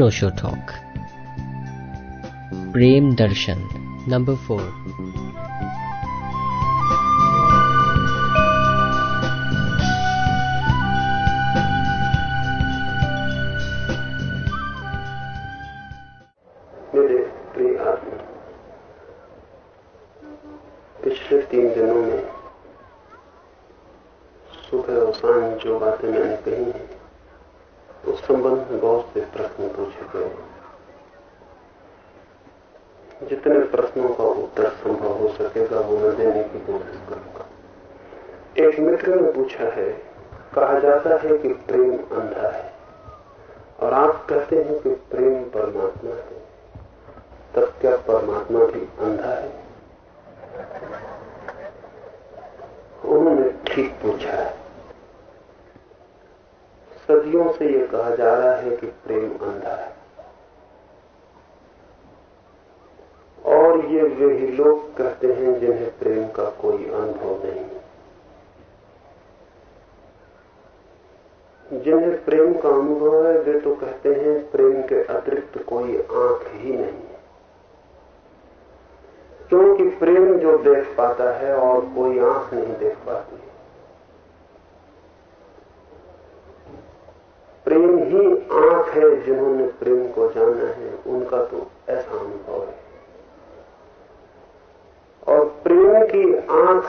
an Show talk. Prem Darshan, number 4.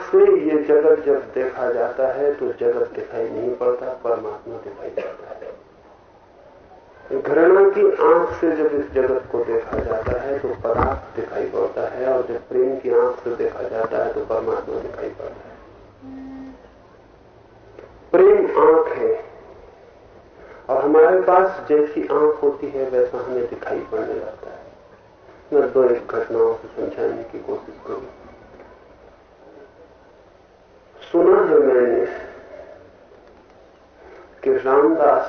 से ये जगत जब देखा जाता है तो जगत दिखाई नहीं पड़ता, परमात्मा दिखाई पड़ता है। घृणा की आँख से जब इस जगत को देखा जाता है तो पदार्थ दिखाई पड़ता है, और जब प्रेम की आँख से देखा जाता है तो परमात्मा दिखाई पड़ता है। प्रेम आँख है, और हमारे पास जैसी आँख होती है, वैसा हमें दिखाई पड़ने लगता है। मैं दो एक घटनाओं से समझाने की कोशिश करूँ। सुना है मैंने कि रामदास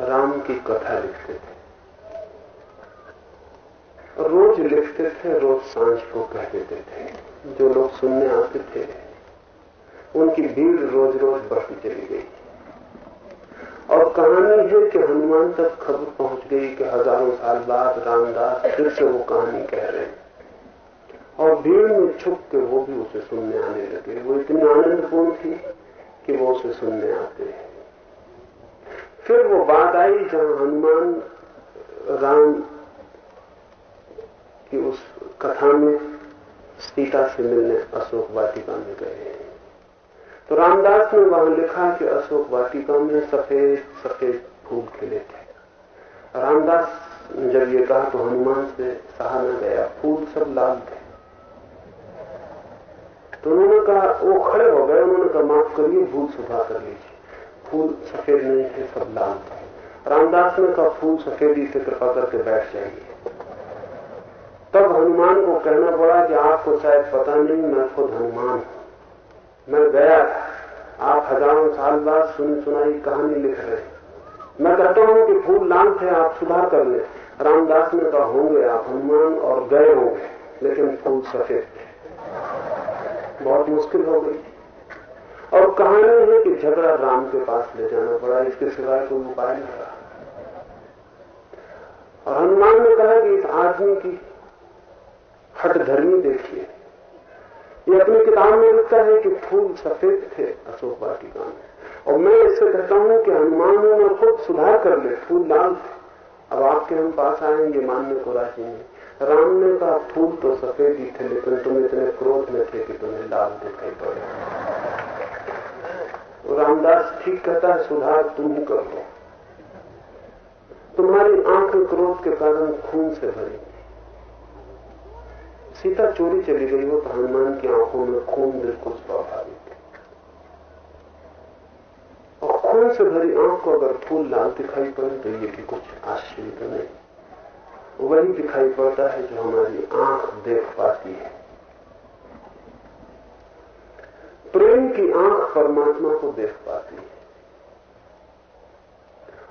राम की कथा लिखते थे। रोज लिखते थे, रोज साँझ को कह देते थे। जो लोग सुनने आते थे, उनकी भीड़ रोज रोज बढ़ती चली गई और कहानी है कि हनुमान तक खबर पहुँच गई कि हज़ारों साल बाद रामदास फिर से वो कहानी कह रहे हैं। और भीड़ में छुप के वो भी उसे सुनने आने लगे। वो इतनी आनंदपूर्ण थी कि वो उसे सुनने आते हैं। फिर वो बात आई जहाँ हनुमान राम की उस कथा में सीता से मिलने अशोक वाटिका में गए तो रामदास ने वहाँ लिखा कि अशोक वाटिका में सफ़ेद सफ़ेद फूल खिले थे। रामदास जब ये कहा तो हनुमान से सहा न गया। फूल सब लाल थे। तो उन्होंने कहा, वो खड़े हो गए, उन्होंने कहा, माफ़ करिए, भूल सुधार कर लीजिए फूल सफ़ेद नहीं थे, सब लाल थे। रामदास ने कहा, फूल सफेदी से कृपा करके बैठ जाइए। तब हनुमान को कहना पड़ा कि आपको शायद पता नहीं, मैं खुद हनुमान मैं गया, आप हज़ारों साल बाद सुनी सुनाई कहानी लिख रहे मैं कहता हूँ कि फूल लाल थे, आप सुधार कर ले। रामदास ने कहा, होंगे आप हनुमान और गए होंगे, लेकिन फूल सफ़ेद बहुत मुश्किल हो गई। और कहानी है कि झगड़ा राम के पास ले जाना पड़ा, इसके सिवाय कोई उपाय नहीं रहा। और हनुमान ने कहा कि इस आदमी की हट धर्मी देखिए। ये अपनी किताब में लिखता है कि फूल सफ़ेद थे अशोक वाटिका में। और मैं इससे कहता हूँ कि हनुमान ने खुद सुधार कर ले, फूल लाल थे। अब आपके हम पास आएँगे मानने को राज़ी नहीं। राम ने कहा फूल तो सफ़ेद ही थे, लेकिन तुम इतने क्रोध में थे कि तुम्हें लाल दिखाई पड़े। रामदास ठीक कहता है, सुधार तुम ही कर तुम्हारी आँख क्रोध के कारण खून से भरी। सीता चोरी चली गई हो तो हनुमान की आँखों में खून बिल्कुल स्वाभाविक और खून से भरी आँख को अगर फूल लाल दिखाई पड़े तो ये भी कुछ आश्चर्य तो नहीं। वही दिखाई पड़ता है जो हमारी आँख देख पाती है। प्रेम की आँख परमात्मा को देख पाती है।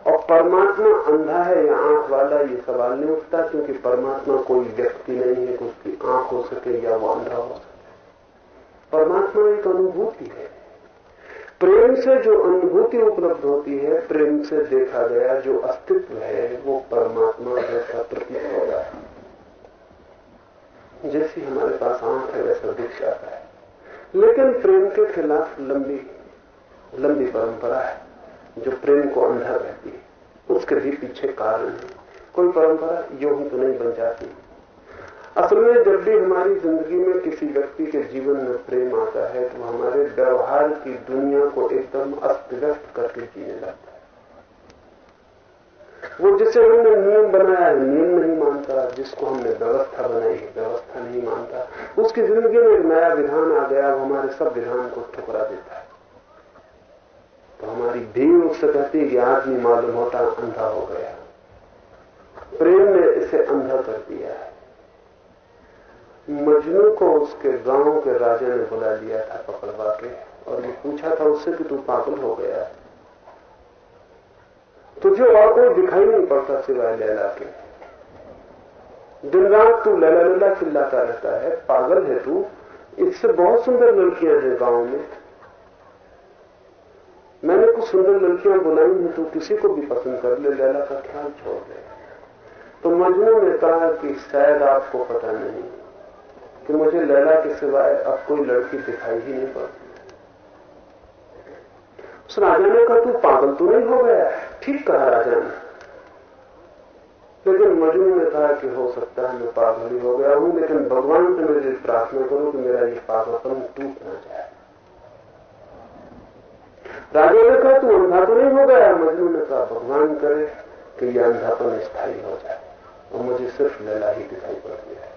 और परमात्मा अंधा है या आँख वाला, ये सवाल नहीं उठता क्योंकि परमात्मा कोई व्यक्ति नहीं है कि उसकी आँख हो सके या वो अंधा हो सके। परमात्मा एक अनुभूति है। प्रेम से जो अनुभूति उपलब्ध होती है, प्रेम से देखा गया जो अस्तित्व है, वो परमात्मा जैसा प्रतीत होता है जैसी हमारे पास आँख है, वैसा दिख जाता है। लेकिन प्रेम के खिलाफ लंबी लंबी परंपरा है, जो प्रेम को अंधा रहती है। उसके भी पीछे कारण है। कोई परंपरा, यूँ ही तो नहीं बन जाती। असल में जब भी हमारी ज़िंदगी में किसी व्यक्ति के जीवन में प्रेम आता है तो हमारे व्यवहार की दुनिया को एकदम अस्त व्यस्त करके जीने लगता है। वो जिसे हमने नियम बनाया है, नियम नहीं मानता, जिसको हमने व्यवस्था बनाई है, व्यवस्था नहीं मानता, उसकी ज़िंदगी में एक नया विधान आ गया, वो हमारे सब विधान को ठुकरा देता है। तो हमारी भीड़ उससे कहती है कि आदमी मालूम होता, अंधा हो गया। प्रेम ने इसे अंधा कर दिया है। मजनू को उसके गाँव के राजा ने बुला लिया था पकड़वा के, और ये पूछा था उससे कि तू पागल हो गया। तुझे और कोई दिखाई नहीं पड़ता सिवाय लैला के। दिन रात तू लैला लैला चिल्लाता रहता है, पागल है तू। इससे बहुत सुंदर लड़कियाँ हैं गाँव में। मैंने कुछ सुंदर लड़कियाँ बुलाई हैं, तू किसी को भी पसंद कर ले, लैला का ख्याल छोड़ दे। तो मजनू ने कहा कि शायद आपको पता नहीं। कि मुझे लैला के सिवाय अब कोई लड़की दिखाई ही नहीं पड़ती। उस राजा ने कहा, तू पागल तो नहीं हो गया? ठीक कहा राजा ने। लेकिन मजनू ने कहा कि हो सकता है मैं पागल ही हो गया हूँ, लेकिन भगवान से मेरी प्रार्थना करूँ कि मेरा ये पागलपन टूट ना जाए। राजा ने कहा, तू अंधा तो नहीं हो गया? मजनू ने कहा, भगवान करे कि यह अंधापन स्थायी हो जाए और मुझे सिर्फ़ लैला ही दिखाई पड़ गया है।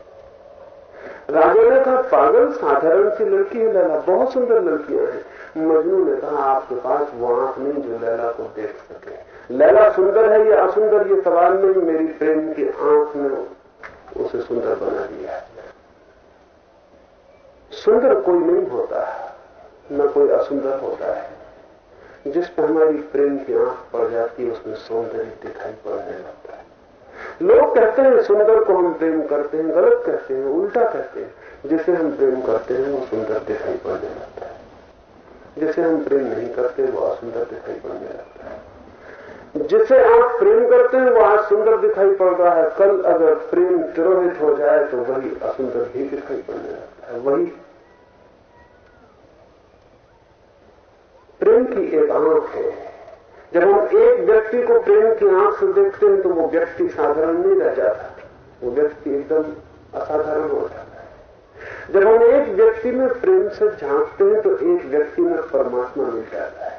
राजा ने कहा, पागल, साधारण सी लड़की है, लैला, बहुत सुंदर लड़कियाँ हैं। मजनू ने कहा, आपके पास वो आँख नहीं जो लैला को देख सके। लैला सुंदर है या असुंदर, ये सवाल नहीं, मेरी प्रेम की आँख ने उसे सुंदर बना दिया है। सुंदर कोई नहीं होता न कोई असुंदर होता है। जिस पर हमारी प्रेम की आँख पड़ जाती है, उसमें सौंदर्य दिखाई पड़ने लगता लोग कहते हैं, सुंदर को हम प्रेम करते हैं, गलत कहते हैं, उल्टा कहते हैं। जिसे हम प्रेम करते हैं, वो सुंदर दिखाई पड़ने लगता है। जिसे हम प्रेम नहीं करते, वो असुंदर दिखाई पड़ने लगता है। जिसे आप प्रेम करते हैं, वो आज सुंदर दिखाई पड़ रहा है। कल अगर प्रेम तिरोहित हो जाए तो वही असुंदर भी दिखाई पड़ने लगता है। वही। प्रेम की एक आँख है। जब हम एक व्यक्ति को प्रेम की आँख से देखते हैं तो वो व्यक्ति साधारण नहीं रह जाता। वो व्यक्ति एकदम असाधारण हो जाता है। जब हम एक व्यक्ति में प्रेम से झांकते हैं तो एक व्यक्ति में परमात्मा मिल जाता है।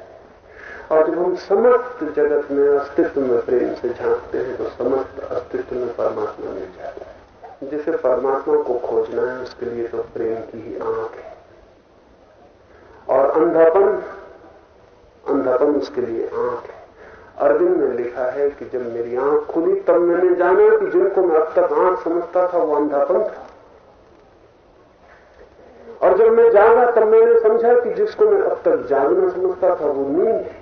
और जब हम समस्त जगत में अस्तित्व में प्रेम से झांकते हैं तो समस्त अस्तित्व में परमात्मा मिल जाता है। जिसे परमात्मा को खोजना है, उसके लिए तो प्रेम की ही आँख है। और अंधापन अंधापन उसके लिए आँख है। अरविंद ने लिखा है कि जब मेरी आँख खुली, तब मैंने जाना कि जिनको मैं अब तक आँख समझता था, वो अंधापन था। और जब मैं जागा, तब मैंने समझा कि जिसको मैं अब तक जागना समझता था, वो नींद है।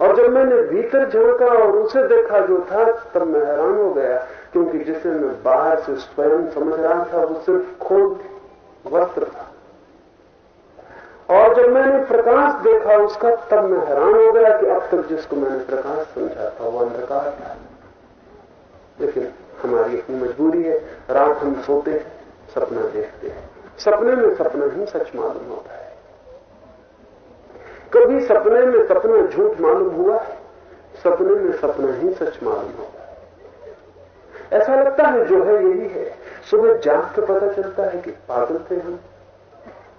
और जब मैंने भीतर झांका और उसे देखा जो था, तब मैं हैरान हो गया, क्योंकि जिसे मैं बाहर से स्वयं समझ रहा था, वो सिर्फ़ खोल, वस्त्र था। और जब मैंने प्रकाश देखा, उसका तब मैं हैरान हो गया कि अब तक जिसको मैंने प्रकाश समझा था, वो अंधकार था। लेकिन हमारी अपनी मजबूरी है। रात हम सोते हैं, सपना देखते हैं। सपने में सपना ही सच मालूम होता है। कभी सपने में सपना झूठ मालूम हुआ? सपने में सपना ही सच मालूम होता है। ऐसा लगता है, जो है यही है। सुबह जाग के पता चलता है कि पागल थे हम।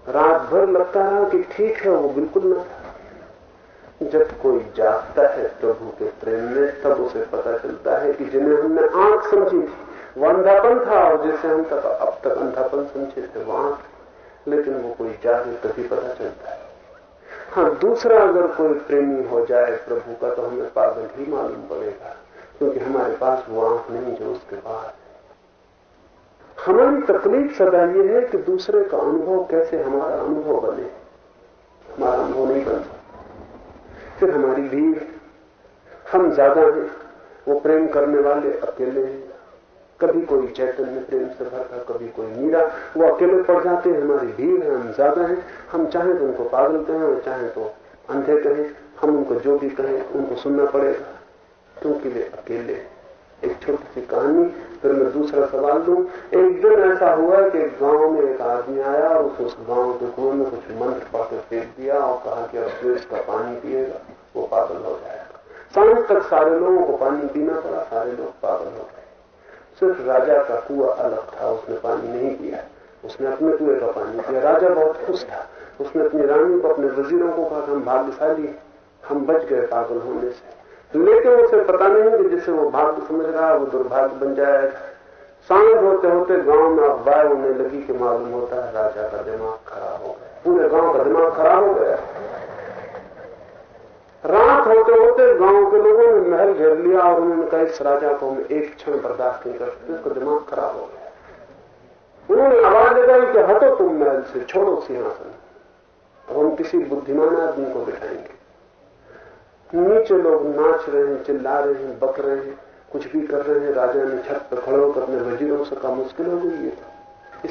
रात भर लगता है कि ठीक है, वो बिल्कुल ना जब कोई जागता है प्रभु के प्रेम में, तब उसे पता चलता है कि जिन्हें हमने आँख समझी थी, वो अंधापन था, और जिसे हम तक अब तक अंधापन समझे थे, वो आँख लेकिन वो कोई जागे, तभी पता चलता है। हाँ दूसरा अगर कोई प्रेमी हो जाए प्रभु का तो हमें पागल ही मालूम पड़ेगा, क्योंकि हमारे पास वो आँख नहीं जो उसके पास हमारी तकलीफ़ सदा यह है कि दूसरे का अनुभव कैसे हमारा अनुभव बने। हमारा अनुभव नहीं बन फिर हमारी भीड़ हम ज़्यादा हैं, वो प्रेम करने वाले अकेले हैं। कभी कोई चैतन्य प्रेम से भरता कभी कोई मीरा। वो अकेले पड़ जाते हैं, हमारी भीड़ है, हम ज़्यादा हैं। हम चाहें तो उनको पागल कहें, और चाहे तो अंधे कहें। हम उनको जो भी कहें, उनको सुनना पड़ेगा। क्योंकि वे अकेले एक छोटी सी कहानी फिर मैं दूसरा सवाल लू एक दिन ऐसा हुआ कि गाँव में एक आदमी आया और उस, उस गाँव के कुएँ में कुछ मंत्र पढ़ फेंक दिया और कहा कि अब जो इसका पानी पिएगा वो पागल हो जाएगा। साँझ तक सारे लोगों को पानी पीना पड़ा सारे लोग पागल हो गए। सिर्फ़ राजा का कुआ अलग था उसने पानी नहीं पिया। उसने अपने कुएँ का पानी पिया। राजा बहुत खुश था। उसने अपनी रानी को अपने वजीरों को कहा हम भाग्यशाली हम बच गए पागल होने से। लेकिन उसे पता नहीं कि जिसे वो भाग्य समझ रहा है, वो दुर्भाग्य बन जाएगा। साँझ होते होते गाँव में अफवाह होने लगी कि मालूम होता है राजा का दिमाग खराब हो गया। पूरे गाँव का दिमाग खराब हो गया। रात होते होते गाँव के लोगों ने महल घेर लिया और उन्होंने कहा, इस राजा को हम एक क्षण बर्दाश्त नहीं कर सकते, उसका दिमाग खराब हो गया। उन्होंने आवाज़ लगाई कि हटो तुम महल से, छोड़ो सिंहासन। अब हम किसी बुद्धिमान आदमी को बिठाएँगे नीचे लोग नाच रहे हैं, चिल्ला रहे हैं, बक रहे हैं, कुछ भी कर रहे हैं, राजा ने छत पर खड़े होकर अपने वजीरों से कहा, मुश्किल हो गई है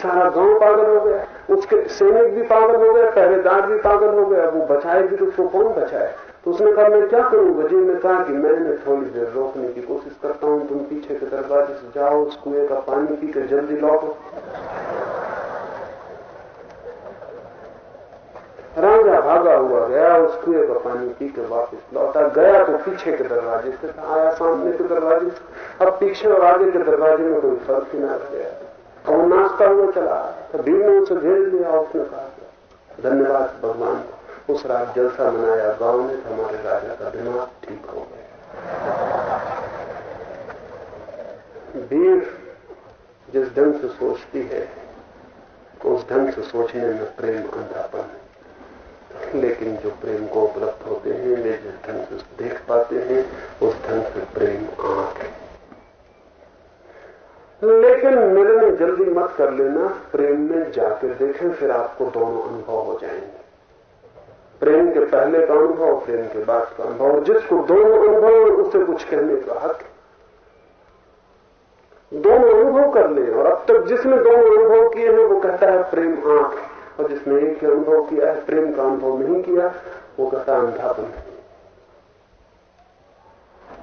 सारा गाँव पागल हो गया। उसके सैनिक भी पागल हो गए, पहरेदार भी पागल हो गया, वो बचाए भी तो उसको कौन बचाए? तो उसने कहा, मैं क्या करूँ? वज़ीर ने कहा कि, मैंने थोड़ी देर रोकने की कोशिश करता हूँ, तुम पीछे के दरवाजे से जाओ उस कुएँ का पानी पी जल्दी लौटो। राजा भागा हुआ गया, उस कुएँ का पानी पी के वापस लौटा। गया तो पीछे के दरवाजे से आया सामने के दरवाजे से। अब पीछे और आगे के दरवाजे में कोई फ़र्क ही ना गया। और वो नाचता हुआ, चला तो भीड़ ने उसे घेर लिया उसने कहा, धन्यवाद भगवान को उस रात जलसा मनाया, गाँव में हमारे राजा का दिमाग ठीक हो गया। भीड़ जिस ढंग से सोचती है, उस ढंग से सोचने में प्रेम अंधापन है। लेकिन जो प्रेम को उपलब्ध होते हैं, वे जिस ढंग से देख पाते हैं, उस ढंग से प्रेम आँख है। लेकिन निर्णय जल्दी मत कर लेना, प्रेम में जाकर देखें, फिर आपको दोनों अनुभव हो जाएँगे। प्रेम के पहले का अनुभव, प्रेम के बाद का अनुभव, जिसको दोनों अनुभव उसे कुछ कहने का हक दोनों अनुभव कर ले, और अब तक जिसने दोनों अनुभव किए हैं, वो कहता है, प्रेम आँख और जिसने एक ही अनुभव किया है, प्रेम का अनुभव नहीं किया, वो कहता अंधापन है।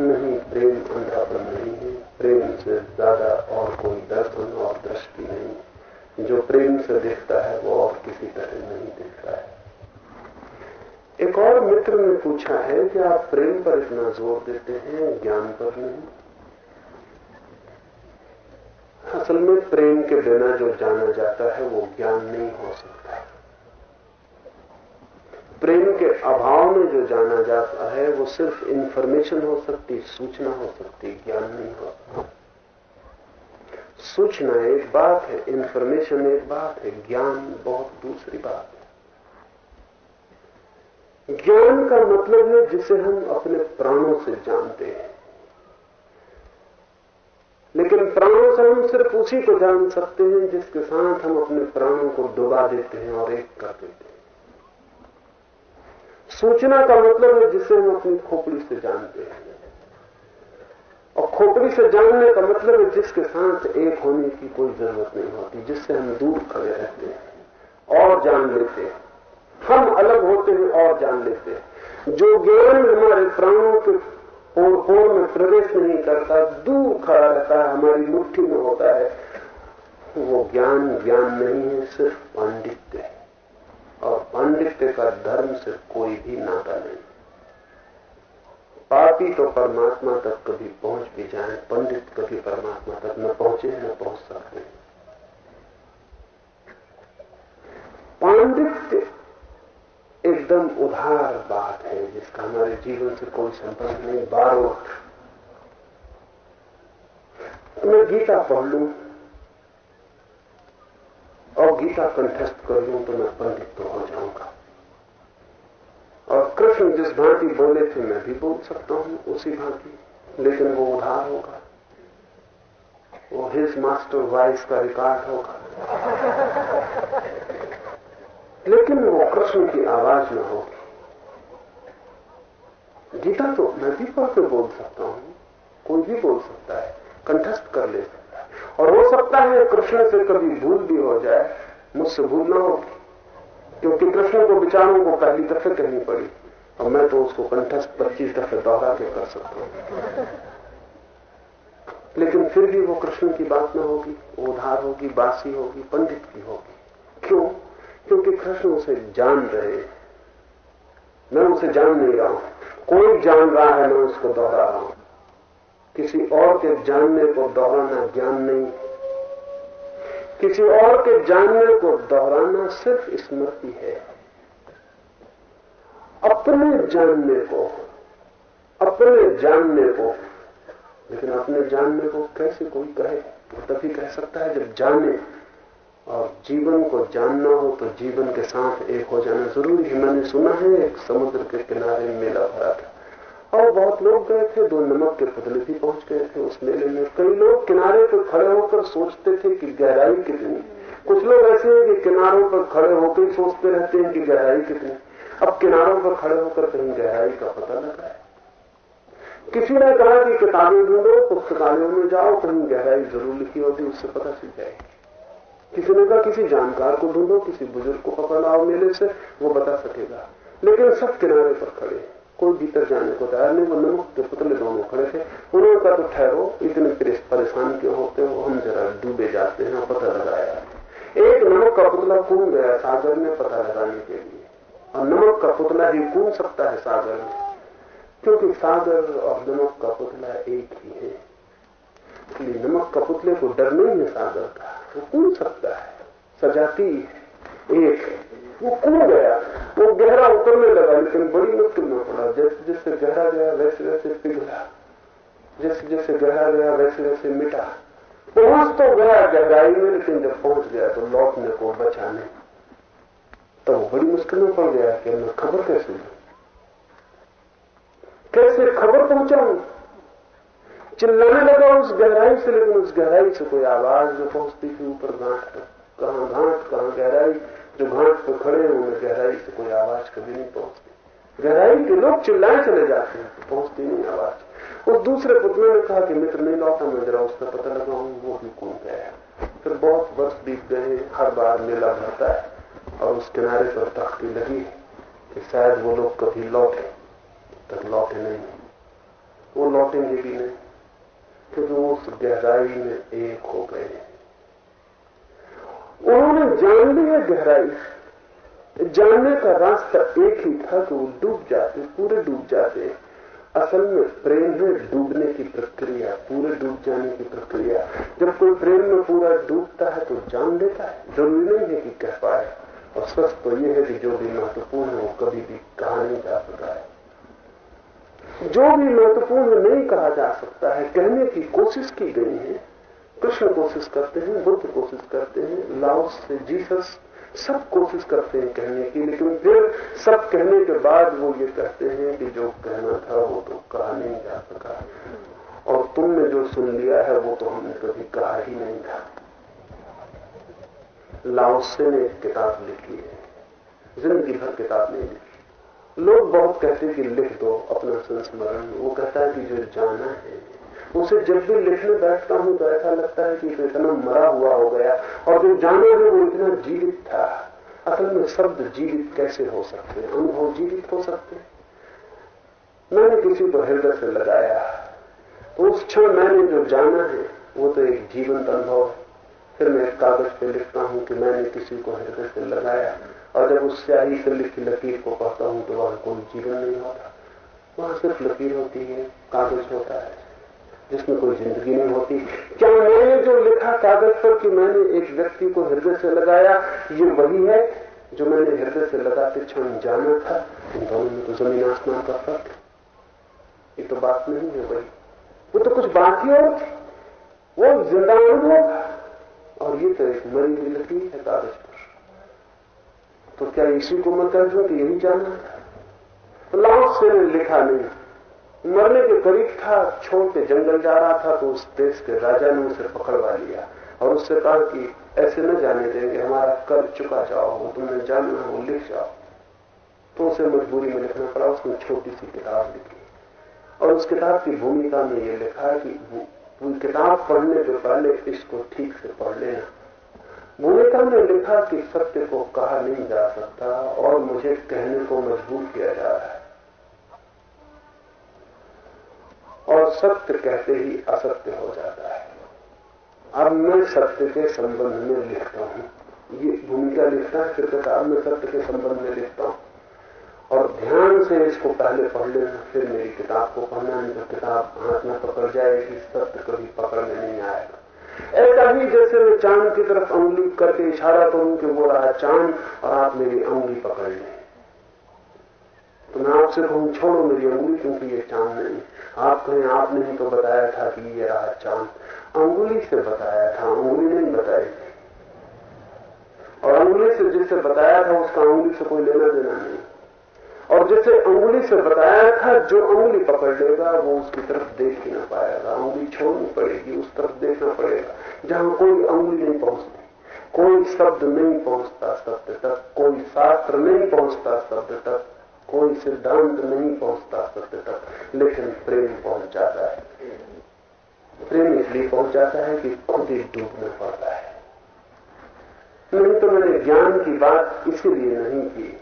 नहीं, प्रेम अंधापन नहीं है। प्रेम से ज़्यादा और कोई दर्शन और दृष्टि नहीं। जो प्रेम से देखता है, वो और किसी तरह नहीं देखता है। एक और मित्र ने पूछा है कि आप प्रेम पर इतना ज़ोर देते हैं, ज्ञान पर नहीं? असल में प्रेम के बिना जो जाना जाता है, वो ज्ञान नहीं हो सकता। प्रेम के अभाव में जो जाना जाता है, वो सिर्फ़ इंफॉर्मेशन हो सकती, सूचना हो सकती, ज्ञान नहीं हो सकता। सूचना एक बात है इंफॉर्मेशन एक बात है, ज्ञान बहुत दूसरी बात है। ज्ञान का मतलब है जिसे हम अपने प्राणों से जानते हैं लेकिन प्राणों से हम सिर्फ़ उसी को जान सकते हैं जिसके साथ हम अपने प्राणों को डुबा देते हैं और एक कर देते हैं। सूचना का मतलब है जिसे हम अपनी खोपड़ी से जानते हैं। और खोपड़ी से जानने का मतलब है जिसके साथ एक होने की कोई ज़रूरत नहीं होती, जिससे हम दूर खड़े रहते हैं, और जान लेते हैं। हम अलग होते हैं और जान लेते हैं। जो ज्ञान हमारे प्राणों के और पोर में प्रवेश नहीं करता, दूर खड़ा रहता है, हमारी मुट्ठी में होता है। वो ज्ञान ज्ञान नहीं है, सिर्फ़ पांडित्य है। और पांडित्य का धर्म से कोई भी नाता नहीं। पापी तो परमात्मा तक कभी पहुँच भी जाए, पंडित कभी परमात्मा तक न पहुँचे, न पहुँच सकते। पांडित्य एकदम उधार बात है, जिसका हमारे जीवन से कोई संबंध नहीं बारोट मैं गीता पढ़ लू, और गीता कंठस्थ कर लू तो मैं पंडित तो हो जाऊँगा। और कृष्ण जिस भांति बोले थे, मैं भी बोल सकता हूँ, उसी भांति, लेकिन वो उधार होगा। वो हिज मास्टर वॉइस का रिकॉर्ड होगा। लेकिन वो कृष्ण की आवाज़ में होगी गीता तो मैं भी पढ़ के बोल सकता हूँ, कोई भी बोल सकता है, कंठस्थ कर ले। सकता है और हो सकता है कृष्ण से कभी भूल भी हो जाए, मुझसे भूल ना हो, क्योंकि कृष्ण को विचारों को पहली दफे कहनी पड़ी, और मैं तो उसको कंठस्थ पच्चीस दफे दोहरा के कर सकता हूँ। लेकिन फिर भी वो कृष्ण की बात ना होगी उधार होगी, बासी होगी, पंडित की होगी। क्यों? क्योंकि कृष्ण उसे जान रहे हैं। मैं उसे जान नहीं रहा हूँ। कोई जान रहा है, मैं उसको दोहरा रहा हूँ। किसी और के जानने को दोहराना ज्ञान नहीं किसी और के जानने को दोहराना सिर्फ़ स्मृति है। अपने जानने को, अपने जानने को। लेकिन अपने जानने को कैसे कोई कहे? वो तभी कह सकता है जब जाने। और जीवन को जानना हो तो जीवन के साथ एक हो जाना ज़रूरी है। मैंने सुना है, एक समुद्र के किनारे मेला भरा था। और बहुत लोग गए थे, दो नमक के पुतले भी पहुँच गए थे उस मेले में। कई लोग किनारे पर खड़े होकर सोचते थे कि गहराई कितनी। कुछ लोग ऐसे हैं कि किनारों पर खड़े होकर सोचते रहते हैं कि गहराई कितनी। अब किनारों पर खड़े होकर कहीं गहराई का पता लगा किसी ने कहा कि किताबें ढूंढो, पुस्तकालयों में जाओ, कहीं गहराई ज़रूर लिखी होती, उससे पता चल जाएगी। किसी ने कहा, किसी जानकार को ढूंढो, किसी बुज़ुर्ग को पकड़ लाओ मेले से, वो बता सकेगा। लेकिन सब किनारे पर खड़े कोई भीतर जाने को तैयार नहीं, वो नमक के पुतले दोनों खड़े थे। उन्होंने कहा तो ठहरो, इतने परेशान क्यों होते हो? हम जरा डूबे जाते हैं, पता लगाया एक नमक का पुतला कूद गया सागर में पता लगाने के लिए। और नमक का पुतला ही कूद सकता है सागर में। क्योंकि सागर और नमक का पुतला एक ही है। इसलिए नमक का पुतले को डर नहीं है सागर का। वो कूद सकता है। सजाती है। एक वो कूद गया। वो गहरा उतरने लगा, लेकिन बड़ी मुश्किल में पड़ा। जैसे जैसे गहरा गया, वैसे वैसे पिघला। जैसे जैसे गहरा गया, वैसे वैसे मिटा। पहुँच तो गया गहराई में, लेकिन जब पहुँच गया तो लौटने को, बचाने। तो वो बड़ी मुश्किल में पड़ गया कि मैं खबर कैसे लू? कैसे खबर पहुंचाऊं? चिल्लाने लगा उस गहराई से, लेकिन उस गहराई से कोई आवाज़ जो पहुँचती थी ऊपर घाट पर। कहाँ घाट, कहाँ गहराई, जो घाट पर खड़े हैं उन्हें गहराई से कोई आवाज़ कभी नहीं पहुँचती। गहराई के लोग चिल्लाए चले जाते हैं तो पहुँचती नहीं आवाज़। उस दूसरे पुतले ने कहा कि, मित्र, नहीं लौटा, मैं जरा उसका पता लगाऊँ, वो भी कौन गया फिर बहुत वर्ष बीत गए, हर बार मेला भरता है, और उस किनारे पर तख्ती लगी कि शायद वो लोग कभी लौटे तक लौटे नहीं। वो लौटेंगे भी नहीं। क्योंकि वो उस गहराई में एक हो गए उन्होंने जान लिया गहराई जानने का रास्ता एक ही था कि वो डूब जाते पूरे डूब जाते असल में प्रेम है डूबने की प्रक्रिया पूरे डूब जाने की प्रक्रिया जब कोई प्रेम में पूरा डूबता है तो जान लेता है ज़रूरी नहीं है कि कह पाए और स्वस्थ तो यह है कि जो भी महत्वपूर्ण है वो कभी भी है जो भी महत्वपूर्ण नहीं कहा जा सकता है, कहने की कोशिश की गई है। कृष्ण कोशिश करते हैं, बुद्ध कोशिश करते हैं लाओस से जीसस सब कोशिश करते हैं कहने की, लेकिन फिर सब कहने के बाद वो ये कहते हैं कि जो कहना था वो तो कहा नहीं जा सका। और तुमने जो सुन लिया है, वो तो हमने कभी कहा ही नहीं था। लाओसे ने एक किताब लिखी है, ज़िंदगी भर किताब नहीं लिखी। लोग बहुत कहते हैं कि लिख दो, अपना संस्मरण वो कहता है कि जो जाना है, उसे जब भी लिखने बैठता हूँ तो ऐसा लगता है कि इतना मरा हुआ हो गया। और जो जाना है, वो इतना जीवित था। असल में शब्द जीवित कैसे हो सकते हैं? अनुभव जीवित हो सकते हैं? मैंने किसी को हृदय से लगाया। तो उस क्षण मैंने जो जाना है, वो तो एक जीवंत अनुभव फिर मैं कागज़ पे लिखता हूँ कि मैंने किसी को हृदय से लगाया। और जब उस स्याही से लिखी लकीर को पढ़ता हूँ तो वहाँ कोई जीवन नहीं होता। वहाँ सिर्फ़ लकीर होती है, कागज़ होता है, जिसमें कोई ज़िंदगी नहीं होती। क्या मैंने जो लिखा कागज़ पर कि मैंने एक व्यक्ति को हृदय से लगाया, ये वही है जो मैंने हृदय से लगाते क्षण जाना था? इन दोनों में तो ज़मीन आसमान का फ़र्क ये तो बात नहीं है वही वो तो कुछ बाकी और वो ज़िंदा अनुभव और ये तो एक मरी हुई लकीर है, कागज़ पर। तो क्या इसी को मैं कह कि यही जाना लाओस से ने लिखा नहीं। मरने के करीब था, छोड़ के जंगल जा रहा था तो उस देश के राजा ने उसे पकड़वा लिया और उससे कहा कि ऐसे न जाने देंगे, हमारा कर चुका जाओ, वो तुमने जानना वो लिख जाओ। तो उसे मजबूरी में लिखना पड़ा, उसने छोटी सी किताब लिखी। और उस किताब की भूमिका में ये लिखा है कि किताब पढ़ने के पहले इसको ठीक से पढ़ लेना। भूमिका ने लिखा कि सत्य को कहा नहीं जा सकता और मुझे कहने को मजबूर किया जा रहा है। और सत्य कहते ही असत्य हो जाता है। अब मैं सत्य के संबंध में लिखता हूँ। ये भूमिका लिखता है, फिर कहता अब मैं सत्य के संबंध में लिखता हूँ। और ध्यान से इसको पहले पढ़ लेना, फिर मेरी किताब को पढ़ना, नहीं तो किताब हाथ में पकड़ जाएगी, सत्य कभी पकड़ने नहीं आएगा। ऐसा ही जैसे मैं चाँद की तरफ़ उंगली करके इशारा करूँ कि वो रहा चाँद, और आप मेरी उंगली पकड़ लें। तो मैं आपसे कहूँ, छोड़ो मेरी उंगली क्योंकि ये चाँद नहीं आप कहें, आपने ही तो बताया था कि ये रहा चाँद। अंगुली से बताया था, उंगली नहीं बताई। और अंगुली से जिससे बताया था, उसका अंगुली से कोई लेना देना नहीं। और जैसे अंगुली से बताया था, जो अंगुली पकड़ लेगा, वो उसकी तरफ़ देख ही ना पाएगा। अंगुली छोड़नी पड़ेगी, उस तरफ़ देखना पड़ेगा। जहाँ कोई अंगुली नहीं पहुँचती, कोई शब्द नहीं पहुँचता सत्य तक, कोई शास्त्र नहीं पहुँचता सत्य तक, कोई सिद्धांत नहीं पहुँचता सत्य तक, लेकिन प्रेम पहुँच जाता है। प्रेम इसलिए पहुँच जाता है कि खुद ही डूबना पड़ता है। नहीं तो मैंने ज्ञान की बात इसीलिए नहीं की।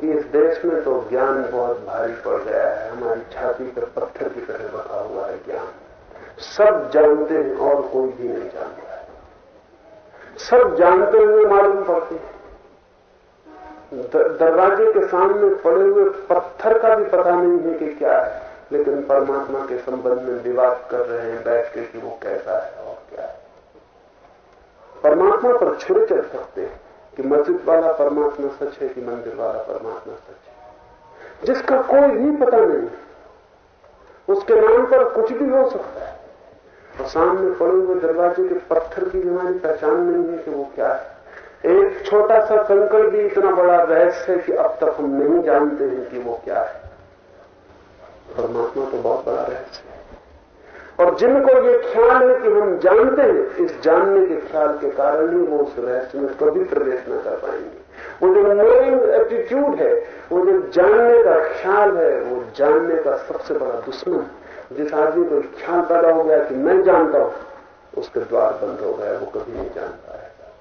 कि इस देश में तो ज्ञान बहुत भारी पड़ गया है। हमारी छाती पर पत्थर की तरह रखा हुआ है ज्ञान। सब जानते हैं और कोई भी नहीं जानता है। सब जानते हुए मालूम पड़ते हैं। दरवाजे के सामने पड़े हुए पत्थर का भी पता नहीं है कि क्या है। लेकिन परमात्मा के संबंध में विवाद कर रहे हैं बैठ के कि वो कैसा है और क्या है। परमात्मा पर छुरे चढ़ सकते हैं। कि मस्जिद वाला परमात्मा सच है कि मंदिर वाला परमात्मा सच है? जिसका कोई भी पता नहीं, उसके नाम पर कुछ भी हो सकता है। और सामने पड़े हुए दरवाजे के पत्थर की हमारी पहचान नहीं है कि वो क्या है। एक छोटा सा कंकड़ भी इतना बड़ा रहस्य है कि अब तक हम नहीं जानते हैं कि वो क्या है। परमात्मा तो बहुत बड़ा रहस्य है। और जिनको ये ख्याल है कि हम जानते हैं, इस जानने के ख्याल के कारण ही वो उस रहस्य में कभी प्रवेश न कर पाएँगे। वो जो नोइंग एटीट्यूड है, वो जो जानने का ख्याल है, वो जानने का सबसे बड़ा दुश्मन, जिस आदमी को ख्याल पैदा हो गया कि मैं जानता हूँ, उसके द्वार बंद हो गया, वो कभी नहीं जान पाएगा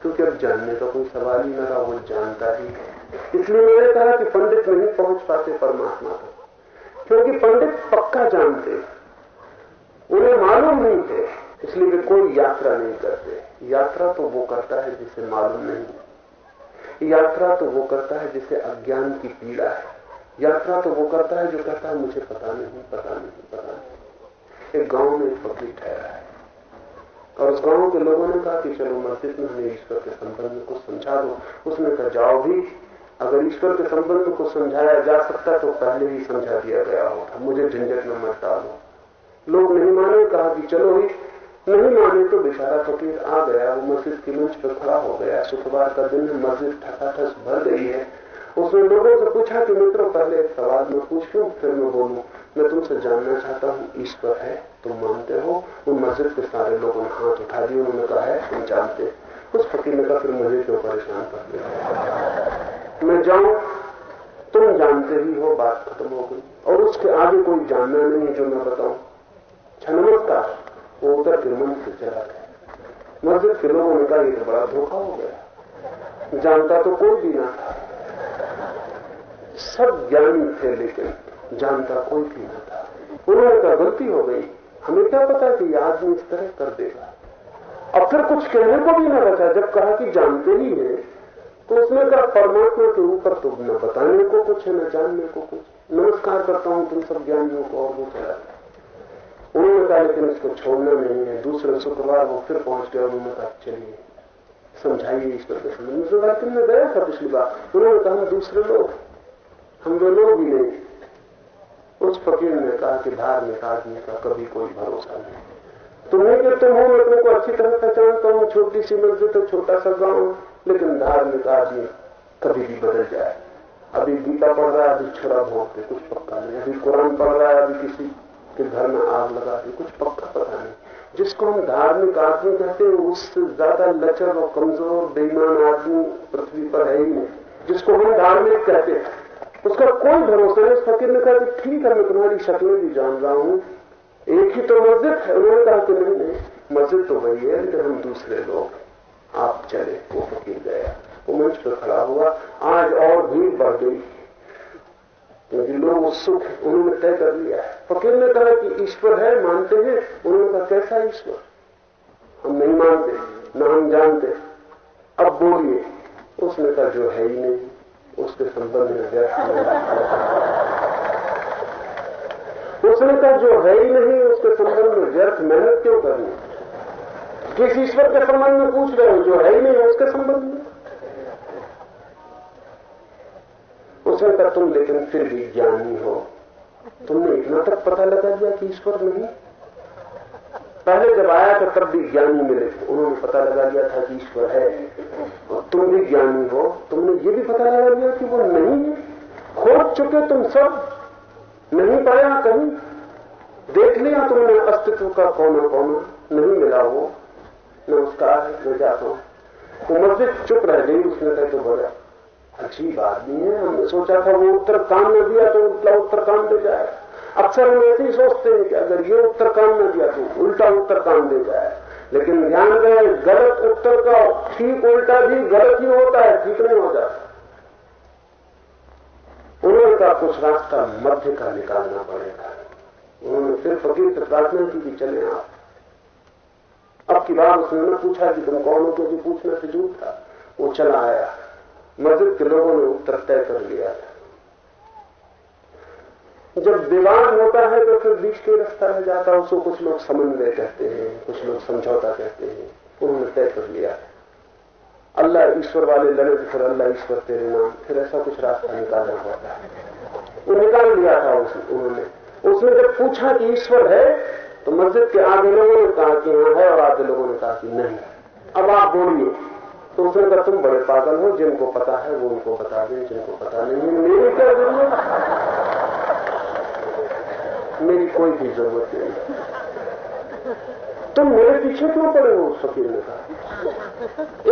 क्योंकि अब जानने का कोई सवाल ही न रहा, वो जानता ही है। इसलिए मैंने कहा कि पंडित नहीं पहुँच पाते परमात्मा को क्योंकि पंडित पक्का जानते उन्हें मालूम नहीं थे, इसलिए वे कोई यात्रा नहीं करते। यात्रा तो वो करता है जिसे मालूम नहीं। यात्रा तो वो करता है जिसे अज्ञान की पीड़ा है। यात्रा तो वो करता है जो कहता है, मुझे पता नहीं पता नहीं पता नहीं। एक गाँव में एक फकीर ठहरा है। और उस गाँव के लोगों ने कहा कि, चलो मस्जिद में हमें ईश्वर के संबंध कुछ समझा दो। उसने कहा, जाओ भी, अगर ईश्वर के संबंध को समझाया जा सकता तो पहले ही समझा दिया गया होगा मुझे झंझट में मत डालो। लोग नहीं माने, कहा कि चलो ही नहीं माने तो बेचारा फकीर आ गया, वो मस्जिद की मंच पर खड़ा हो गया। शुक्रवार का दिन मस्जिद ठसाठस भर गई है। उसने लोगों से पूछा कि मित्रों, पहले एक सवाल में पूछ लू फिर मैं बोलू, मैं तुमसे जानना चाहता हूँ ईश्वर है, तुम मानते हो? उन मस्जिद के सारे लोगों ने हाथ उठा दिए उन्होंने कहा, है, तुम जानते उस फकीर ने कहा, फिर मुझे क्यों परेशान करते मैं जाऊँ, तुम जानते ही हो, बात खत्म हो गई। और उसके आगे कोई जानना नहीं जो मैं बताऊँ। नमस्कार वो उतर के मन से चला गया। मस्जिद के लोगों ने कहा ये तो बड़ा धोखा हो गया। जानता तो कोई भी ना था। सब ज्ञानी थे, लेकिन जानता कोई भी न था। उन्होंने कहा, गलती हो गई। हमें क्या पता कि ये आदमी इस तरह कर देगा? अब फिर कुछ कहने को भी न बचा। जब कहा कि जानते ही है तो उसने कहा, परमात्मा के ऊपर तो न बताने को कुछ है, न जानने को कुछ नमस्कार करता हूँ तुम सब ज्ञानियों को और वो चला उन्होंने कहा लेकिन इसको छोड़ना नहीं है। दूसरे शुक्रवार वो फिर पहुँच गया उन्होंने कहा, चलिए, समझाइए ईश्वर के संबंध में तुमने गया था पिछली बार? उन्होंने कहा दूसरे लोग हम वो लोग भी नहीं उस फकीर ने कहा कि धार्मिक आदमी का कभी कोई भरोसा नहीं। तुम्हें कि तुम हो, मैं तुमको अच्छी तरह पहचानता हूँ। छोटी सी मस्जिद तो छोटा सा गाँव लेकिन धार्मिक आदमी कभी भी बदल जाए। अभी गीता पढ़ रहा है, अभी छुरा भोंकते कुछ पक्का नहीं। अभी कुरान पढ़ रहा है, अभी किसी के घर में आग लगा दी, कुछ पक्का पता नहीं। जिसको हम धार्मिक आदमी कहते हैं उससे ज़्यादा लचर और कमज़ोर, बेईमान आदमी पृथ्वी पर है ही नहीं। जिसको हम धार्मिक कहते हैं, उसका कोई भरोसा नहीं। फकीर ने कहा कि ठीक है, मैं तुम्हारी शक्लें भी जान रहा हूँ। एक ही तो मस्जिद है। उन्होंने कहा कि नहीं नहीं, मस्जिद तो वही है लेकिन हम दूसरे लोग, आप चले, वो फकीर गया। वो मंच पर खड़ा हुआ, आज और भीड़ बढ़ गई। क्योंकि लोग उत्सुक है उन्होंने तय कर लिया है। फकीर ने कहा कि ईश्वर है, मानते हैं। उन्होंने कहा, कैसा ईश्वर? हम नहीं मानते, न हम जानते। अब बोलिए। उसने कहा, जो है ही नहीं, उसके संबंध में व्यर्थ उसने कहा, जो है ही नहीं, उसके संबंध में व्यर्थ मेहनत क्यों करनी? किस ईश्वर के संबंध में पूछ रहे हो? जो है ही नहीं, उसके संबंध में। उसने कहा तुम, लेकिन फिर भी ज्ञानी हो। तुमने इतना तक पता लगा दिया कि ईश्वर नहीं। पहले जब आया था, तब भी ज्ञानी मिले थे। उन्होंने पता लगा दिया था कि ईश्वर है। और तुम भी ज्ञानी हो। तुमने ये भी पता लगा दिया कि वो नहीं है। खोज चुके तुम सब। नहीं पाया कहीं। देख लिया तुमने अस्तित्व का कोना कोना नहीं मिला वो। नमस्कार, मैं जाता हूँ। वो मस्जिद चुप रह गई, उसने कहा तो बड़ा अच्छी बात नहीं है। हमने सोचा था वो उत्तर काम न दिया तो उल्टा उत्तर काम दे जाए। अक्सर हम ऐसे ही सोचते हैं कि अगर ये उत्तर काम न दिया तो उल्टा उत्तर काम दे जाए। लेकिन ध्यान रहे गलत उत्तर का ठीक उल्टा भी गलत ही होता है, ठीक नहीं होता उन्होंने कहा, कुछ रास्ता मध्य का निकालना पड़ेगा। उन्होंने फिर फकीर से प्रार्थना की कि चले आप। अब की बात उसने पूछा कि तुम कौन हो? क्योंकि पूछना से झूठ था। वो चला आया। मस्जिद के लोगों ने उत्तर तय कर लिया था जब विवाद होता है तो फिर बीच के रास्ता रह जाता है, उसको कुछ लोग समन्वय कहते हैं, कुछ लोग समझौता कहते हैं, उन्होंने तय कर लिया अल्लाह ईश्वर वाले लड़े तो फिर अल्लाह ईश्वर तेरे नाम, फिर ऐसा कुछ रास्ता निकालना पड़ता है। वो निकाल लिया था उन्होंने। उसने जब पूछा कि ईश्वर है तो मस्जिद के आधे लोगों ने कहा कि हाँ है और आधे लोगों ने कहा कि नहीं। अब आप बोलिए तो उसने कहा तुम बड़े पागल हो, जिनको पता है वो उनको बता दें, जिनको पता नहीं मेरी क्या ज़रूरत मेरी कोई भी ज़रूरत नहीं तुम मेरे पीछे क्यों पड़े हो, फकीर ने कहा।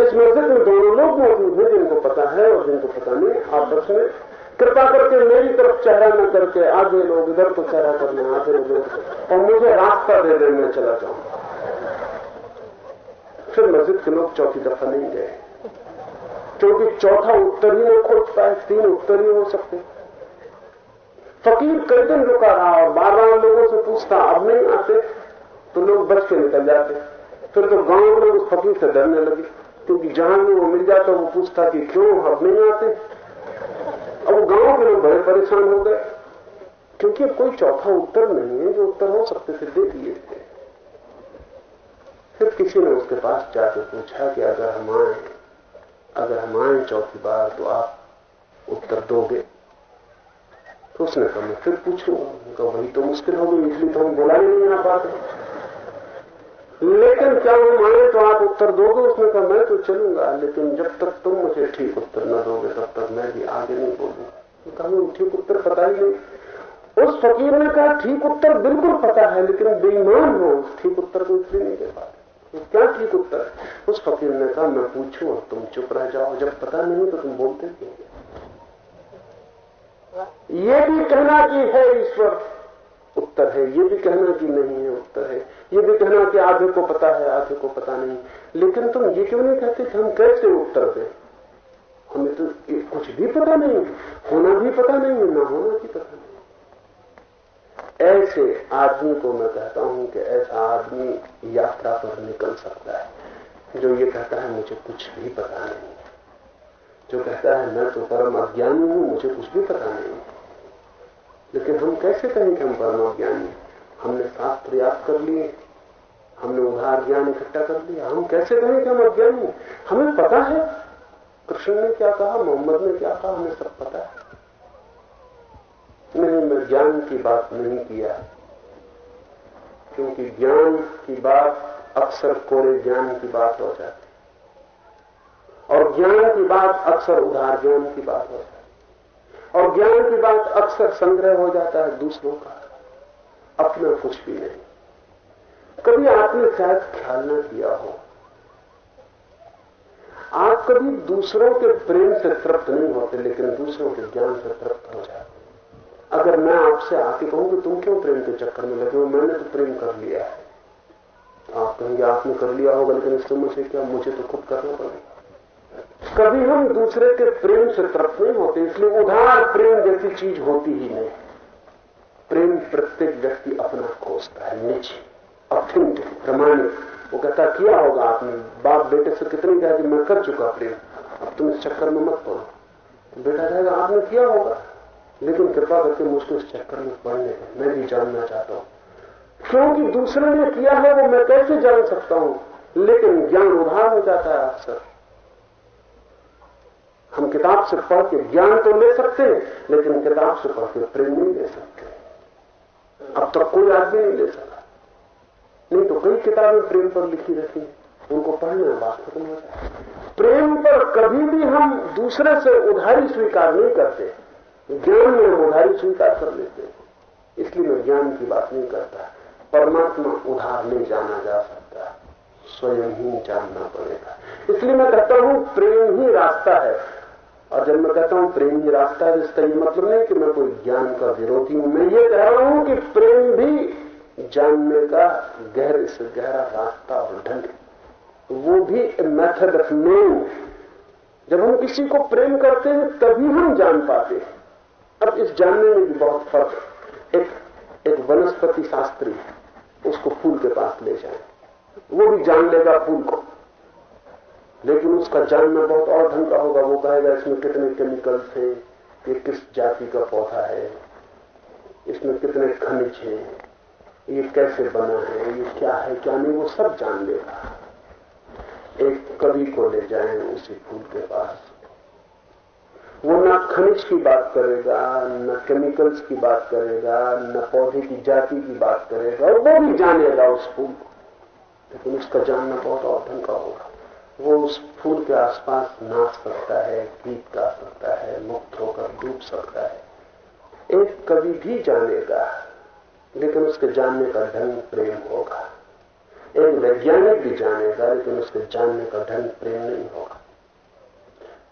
इस मस्जिद में दोनों लोग मौजूद हैं, जिनको पता है और जिनको पता नहीं। आपस में कृपा करके मेरी तरफ़ चेहरा न करके आगे लोग इधर को चेहरा करना आगे लोग और मुझे रास्ता दे दे मैं चला जाऊँ फिर मस्जिद के लोग चौथी दफ़ा नहीं गए। क्योंकि चौथा उत्तर ही नहीं खोज पाए तीन उत्तर ही हो सकते फकीर कई दिन रुका रहा और बार बार लोगों से पूछता, अब नहीं आते? तो लोग बच के निकल जाते। फिर तो गाँव के लोग उस फकीर से डरने लगे, क्योंकि जहाँ भी वो मिल जाता, वो पूछता कि क्यों अब नहीं आते? अब वो गाँव के लोग बड़े परेशान हो गए, क्योंकि कोई चौथा उत्तर नहीं है जो उत्तर हो सकते थे दे दिए। थे फिर किसी ने उसके पास जाकर पूछा कि अगर हम आए, अगर हम आए चौथी बार तो आप उत्तर दोगे। तो उसने कहा, मैं फिर पूछूँगा वही तो मुश्किल हो गई इसलिए तो हम बुला ही नहीं आ पाते लेकिन क्या हम आए तो आप उत्तर दोगे? उसने कहा, मैं तो चलूँगा, लेकिन जब तक तुम मुझे ठीक उत्तर न दोगे, तब तक मैं भी आगे नहीं बोलूँगा। कहा ठीक उत्तर पता ही नहीं। उस फकीर ने कहा, ठीक उत्तर बिल्कुल पता है, लेकिन बेईमान हो, ठीक उत्तर को इसलिए नहीं दे पाते। तो क्या ठीक उत्तर? उस फकीर ने कहा, मैं पूछूँ और तुम चुप रह जाओ। जब पता नहीं तो तुम बोलते क्यों ये भी कहना कि है ईश्वर। उत्तर है, ये भी कहना कि नहीं है, उत्तर है। ये भी कहना कि आधे को पता है, आधे को पता नहीं। लेकिन तुम ये क्यों नहीं कहते कि हम कैसे उत्तर दें? हमें तो कुछ भी पता नहीं होना भी पता नहीं ना होना भी पता नहीं ऐसे आदमी को मैं कहता हूँ कि ऐसा आदमी यात्रा पर निकल सकता है। जो ये कहता है, मुझे कुछ भी पता नहीं जो कहता है, मैं तो परम अज्ञानी हूँ, मुझे कुछ भी पता नहीं लेकिन हम कैसे कहें कि हम परम अज्ञानी हमने शास्त्र याद कर लिए, हमने उधार ज्ञान इकट्ठा कर लिया। हम कैसे कहें कि हम अज्ञानी हमें पता है, कृष्ण ने क्या कहा, मोहम्मद ने क्या कहा, हमें सब पता है। नहीं मैं ज्ञान की बात नहीं किया। क्योंकि ज्ञान की बात अक्सर कोरे ज्ञान की बात हो जाती और ज्ञान की बात अक्सर उधार ज्ञान की बात हो जाती और ज्ञान की बात अक्सर संग्रह हो जाता है दूसरों का। अपना कुछ भी नहीं। कभी आपने शायद ख्याल न किया हो। आप कभी दूसरों के प्रेम से तृप्त नहीं होते, लेकिन दूसरों के ज्ञान से तृप्त हो जाते अगर मैं आपसे आके कहूँ कि तुम क्यों प्रेम के चक्कर में लगे हो? मैंने तो प्रेम कर लिया है। आप कहेंगे, आपने कर लिया होगा, लेकिन इससे मुझे क्या मुझे तो खुद करना पड़ेगा? कभी हम दूसरे के प्रेम से तृप्त नहीं होते, इसलिए उधार प्रेम जैसी चीज़ होती ही नहीं। प्रेम प्रत्येक व्यक्ति अपना खोजता है, निजी ऑथेंटिक प्रमाणिक। वो कहता, किया होगा आपने? बाप बेटे से कितने कहा कि मैं कर चुका प्रेम। अब तुम इस चक्कर में मत पड़ो। तो बेटा कहेगा, आपने किया होगा। लेकिन कृपा करके मुझको इस चक्कर में पढ़ने मैं भी जानना चाहता हूँ। क्योंकि दूसरे ने किया है, वो मैं कैसे जान सकता हूँ? लेकिन ज्ञान उधार हो जाता है अक्सर। हम किताब से पढ़ के ज्ञान तो ले सकते हैं, लेकिन किताब से पढ़ के प्रेम नहीं ले सकते। अब तक कोई आदमी नहीं ले सका। नहीं तो कई किताबें प्रेम पर लिखी रहती हैं। उनको पढ़ना बात खत्म हो जाए प्रेम पर कभी भी हम दूसरे से उधारी स्वीकार नहीं करते। ज्ञान में उधारी स्वीकार कर लेते हैं, इसलिए मैं ज्ञान की बात नहीं करता। परमात्मा उधार नहीं जाना जा सकता स्वयं ही जानना पड़ेगा। इसलिए मैं कहता हूँ, प्रेम ही रास्ता है। और जब मैं कहता हूँ, प्रेम ही रास्ता है इसका ये मतलब नहीं कि मैं कोई ज्ञान का विरोधी हूँ। मैं ये कह रहा हूँ कि प्रेम भी जानने का गहरे से गहरा रास्ता और ढंग वो भी मेथड ऑफ़ नोइंग जब हम किसी को प्रेम करते हैं, तभी हम जान पाते हैं। अब इस जानने में भी बहुत फ़र्क एक एक वनस्पति शास्त्री उसको फूल के पास ले जाए। वो भी जान लेगा फूल को। लेकिन उसका जानना बहुत और ढंग का होगा। वो कहेगा, इसमें कितने केमिकल्स हैं? ये किस जाति का पौधा है? इसमें कितने खनिज हैं? ये कैसे बना है? ये क्या है, क्या नहीं? वो सब जान लेगा। एक कवि को ले जाए उसी फूल के पास। वो न खनिज की बात करेगा, न केमिकल्स की बात करेगा, न पौधे की जाति की बात करेगा, और वो भी जानेगा उस फूल को। लेकिन उसका जानना बहुत ढंग का होगा। वो उस फूल के आसपास नाच सकता है गीत गा सकता है, मुक्त होकर डूब सकता है। एक कवि भी जानेगा, लेकिन उसके जानने का ढंग प्रेम होगा। एक वैज्ञानिक भी जानेगा, लेकिन उसके जानने का ढंग प्रेम नहीं होगा।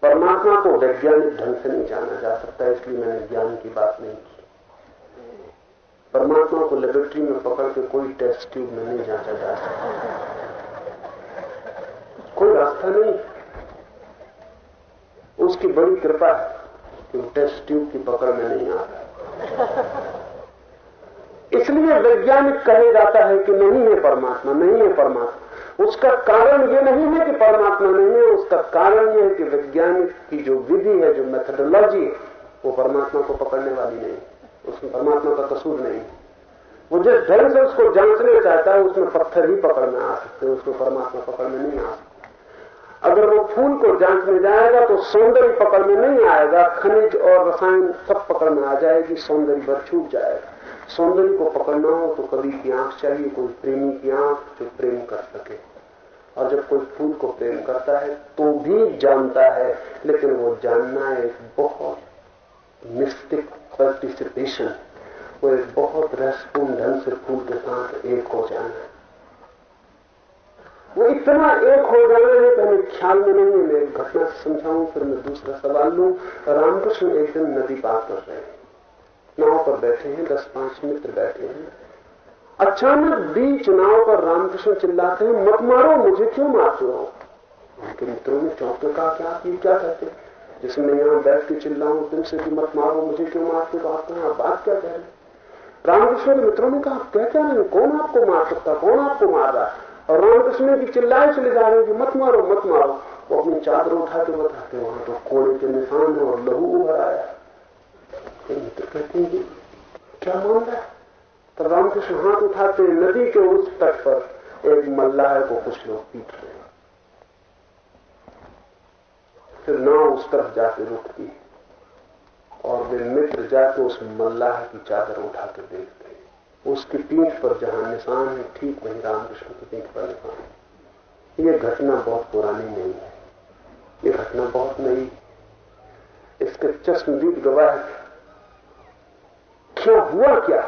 परमात्मा को वैज्ञानिक ढंग से नहीं जाना जा सकता, इसलिए मैंने ज्ञान की बात नहीं की। परमात्मा को लेबोरेटरी में पकड़ के कोई टेस्ट ट्यूब में नहीं जांचा जा सकता। कोई रास्ता नहीं। उसकी बड़ी कृपा है कि वो टेस्ट ट्यूब की पकड़ में नहीं आ रहा इसलिए वैज्ञानिक कहे जाता है कि नहीं है परमात्मा, नहीं है परमात्मा। उसका कारण ये नहीं है कि परमात्मा नहीं है, उसका कारण यह है कि वैज्ञानिक की जो विधि है, जो मेथडोलॉजी है, वो परमात्मा को पकड़ने वाली नहीं उसमें परमात्मा का कसूर नहीं वो जिस ढंग से उसको जांचना चाहता है, उसमें पत्थर ही पकड़ में आ सकते हैं, उसको परमात्मा पकड़ में नहीं आ सकते। अगर वो फूल को जांचने जाएगा तो सौंदर्य पकड़ में नहीं आएगा, खनिज और रसायन सब पकड़ में आ जाएगी, सौंदर्य भर छूट जाएगा। सौंदर्य को पकड़ना हो तो कवि की आँख चाहिए, कोई प्रेमी की आँख जो प्रेम कर सके। और जब कोई फूल को प्रेम करता है तो भी जानता है, लेकिन वो जानना एक बहुत मिस्टिक पार्टिसिपेशन वो एक बहुत रहस्यपूर्ण ढंग से फूल के साथ एक हो जाना है। वो इतना एक हो जाना है कि हमें ख्याल में नहीं मैं एक घटना समझाऊं, फिर मैं दूसरा सवाल लू। रामकृष्ण एक दिन नदी पार कर रहे हैं। नाव पर बैठे हैं, दस पाँच मित्र बैठे हैं। अचानक बीच चुनाव पर रामकृष्ण चिल्लाते हैं, मत मारो, मुझे क्यों मारते हो? उनके मित्रों ने चौंक कहा कि आप ये क्या कहते हैं? जिसमें मैं यहाँ बैठ के चिल्लाऊं, तुमसे कि मत मारो, मुझे क्यों मारते हो? आप कहा बात क्या कह रहे रामकृष्ण के मित्रों ने कहा, आप क्या क्या नहीं कौन आपको मार सकता? कौन आपको मार रहा और रामकृष्ण की चिल्लाए चले जा रहे हैं कि, मत मारो मत मारो। वो अपनी चादर उठा के बताते वहाँ तो कोड़े के निशान है और लहू उभर आया मित्र कहते हैं क्या मान रहा है? रामकृष्ण हाथ उठाते नदी के उस तट पर एक मल्लाह को कुछ लोग पीट रहे हैं। फिर नाव उस तरफ़ जाके रुकती और वे मित्र जाके उस मल्लाह की चादर उठा के देखते उसकी पीठ पर जहाँ निशान है, ठीक वही रामकृष्ण की पीठ पर निशान है। ये घटना बहुत पुरानी नहीं है। ये घटना बहुत नई इसके चश्मदीद गवाह क्या हुआ क्या?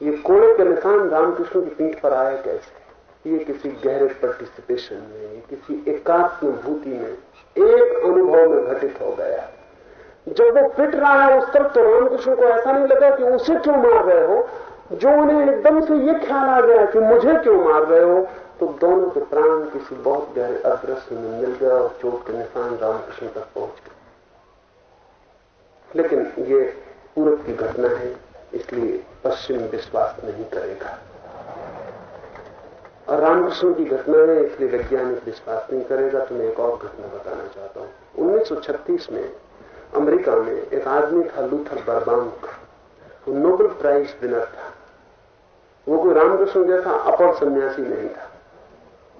ये कोड़े के निशान रामकृष्ण की पीठ पर आए कैसे? ये किसी गहरे पार्टिसिपेशन में किसी एकात्म भूति में, एक अनुभव में घटित हो गया। जब वो पिट रहा है उस तरफ़ तो रामकृष्ण को ऐसा नहीं लगा कि उसे क्यों मार रहे हो? जो उन्हें एकदम से ये ख्याल आ गया कि मुझे क्यों मार रहे हो तो दोनों के प्राण किसी बहुत गहरे अदृश्य में मिल गया और चोट के निशान रामकृष्ण तक पहुँच गए। लेकिन ये पूरब की घटना है। इसलिए पश्चिम विश्वास नहीं करेगा। और रामकृष्ण की घटना है, इसलिए वैज्ञानिक विश्वास नहीं करेगा। तो मैं एक और घटना बताना चाहता हूँ। 1936 में अमेरिका में एक आदमी था, लूथर बर्बांक। वो नोबेल प्राइज विनर था। वो कोई रामकृष्ण जैसा अपर सन्यासी नहीं था।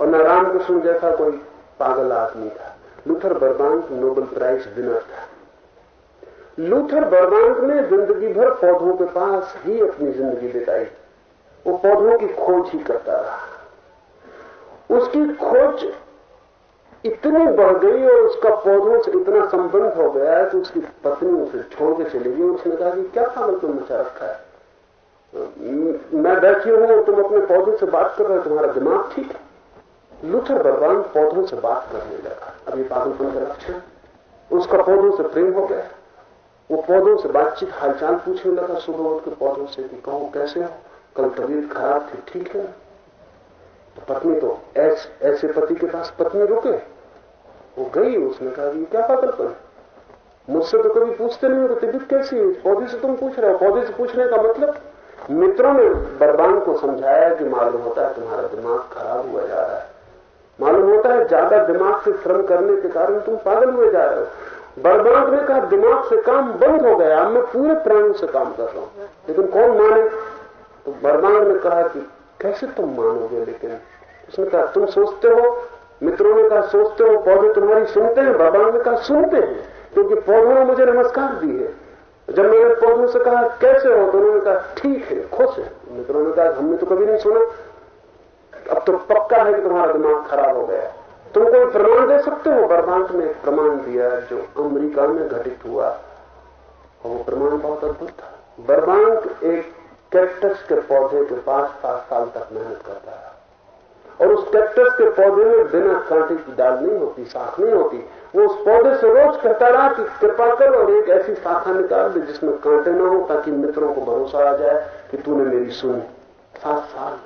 और न रामकृष्ण जैसा कोई पागल आदमी था। Luther Burbank Nobel prize winner था। लूथर बर्बांक ने ज़िंदगी भर पौधों के पास ही अपनी ज़िंदगी बिताई। वो पौधों की खोज ही करता रहा। उसकी खोज इतनी बढ़ गई और उसका पौधों से इतना संबंध हो गया है कि उसकी पत्नी उसे छोड़ के चली गई। उसने कहा कि क्या पागल तुम मचा रखा है? मैं बैठी हूँ, तुम अपने पौधों से बात कर रहे हो, तुम्हारा दिमाग ठीक है? लुथर भगवान पौधों से बात करने लगा। अभी पागलपन का लक्षण, उसका पौधों से प्रेम हो गया। वो पौधों से बातचीत हालचाल पूछने लगा सुबह उठ के पौधों से कि कहो कैसे हो? कल तबीयत खराब थी ठीक है? तो पत्नी तो ऐस, ऐसे पति के पास पत्नी रुके। वो गई उसने कहा कि क्या पागलपन मुझसे तो कभी पूछते नहीं हो तबीयत कैसी है? पौधे से तुम पूछ रहे हो? पौधे से पूछने का मतलब? मित्रों ने बरबान को समझाया कि मालूम होता है तुम्हारा दिमाग खराब हुआ जा रहा है। मालूम होता है ज़्यादा दिमाग से श्रम करने के कारण तुम पागल हुए जा रहे हो। बरबान ने कहा, दिमाग से काम बंद हो गया। मैं पूरे प्राणों से काम कर रहा हूँ। लेकिन कौन माने? तो बरबान ने कहा कि कैसे तुम मानोगे? लेकिन उसने कहा, तुम सोचते हो, मित्रों ने कहा, सोचते हो, पौधे तुम्हारी सुनते हैं बाबा ने कहा, सुनते हैं, क्योंकि पौधों ने मुझे नमस्कार दी है। जब मैंने पौधों से कहा, कैसे हो? तो उन्होंने कहा, ठीक है, खुश है। मित्रों ने कहा, हमने तो कभी नहीं सुना। अब तो पक्का है कि तुम्हारा दिमाग खराब हो गया तुम कोई प्रमाण दे सकते हो? बर्मांक ने प्रमाण दिया जो अमेरिका में घटित हुआ। और वो प्रमाण बहुत अद्भुत था। बर्मांक एक कैक्टस के पौधे के पास सात साल तक मेहनत करता है और उस कैक्टस के पौधे में बिना कांटे की डाल नहीं होती शाख नहीं होती। वो उस पौधे से रोज कहता रहा कि कृपा कर और एक ऐसी शाखा निकाल दे जिसमें कांटे ना हो, ताकि मित्रों को भरोसा आ जाए कि तूने मेरी सुनी। सात साल।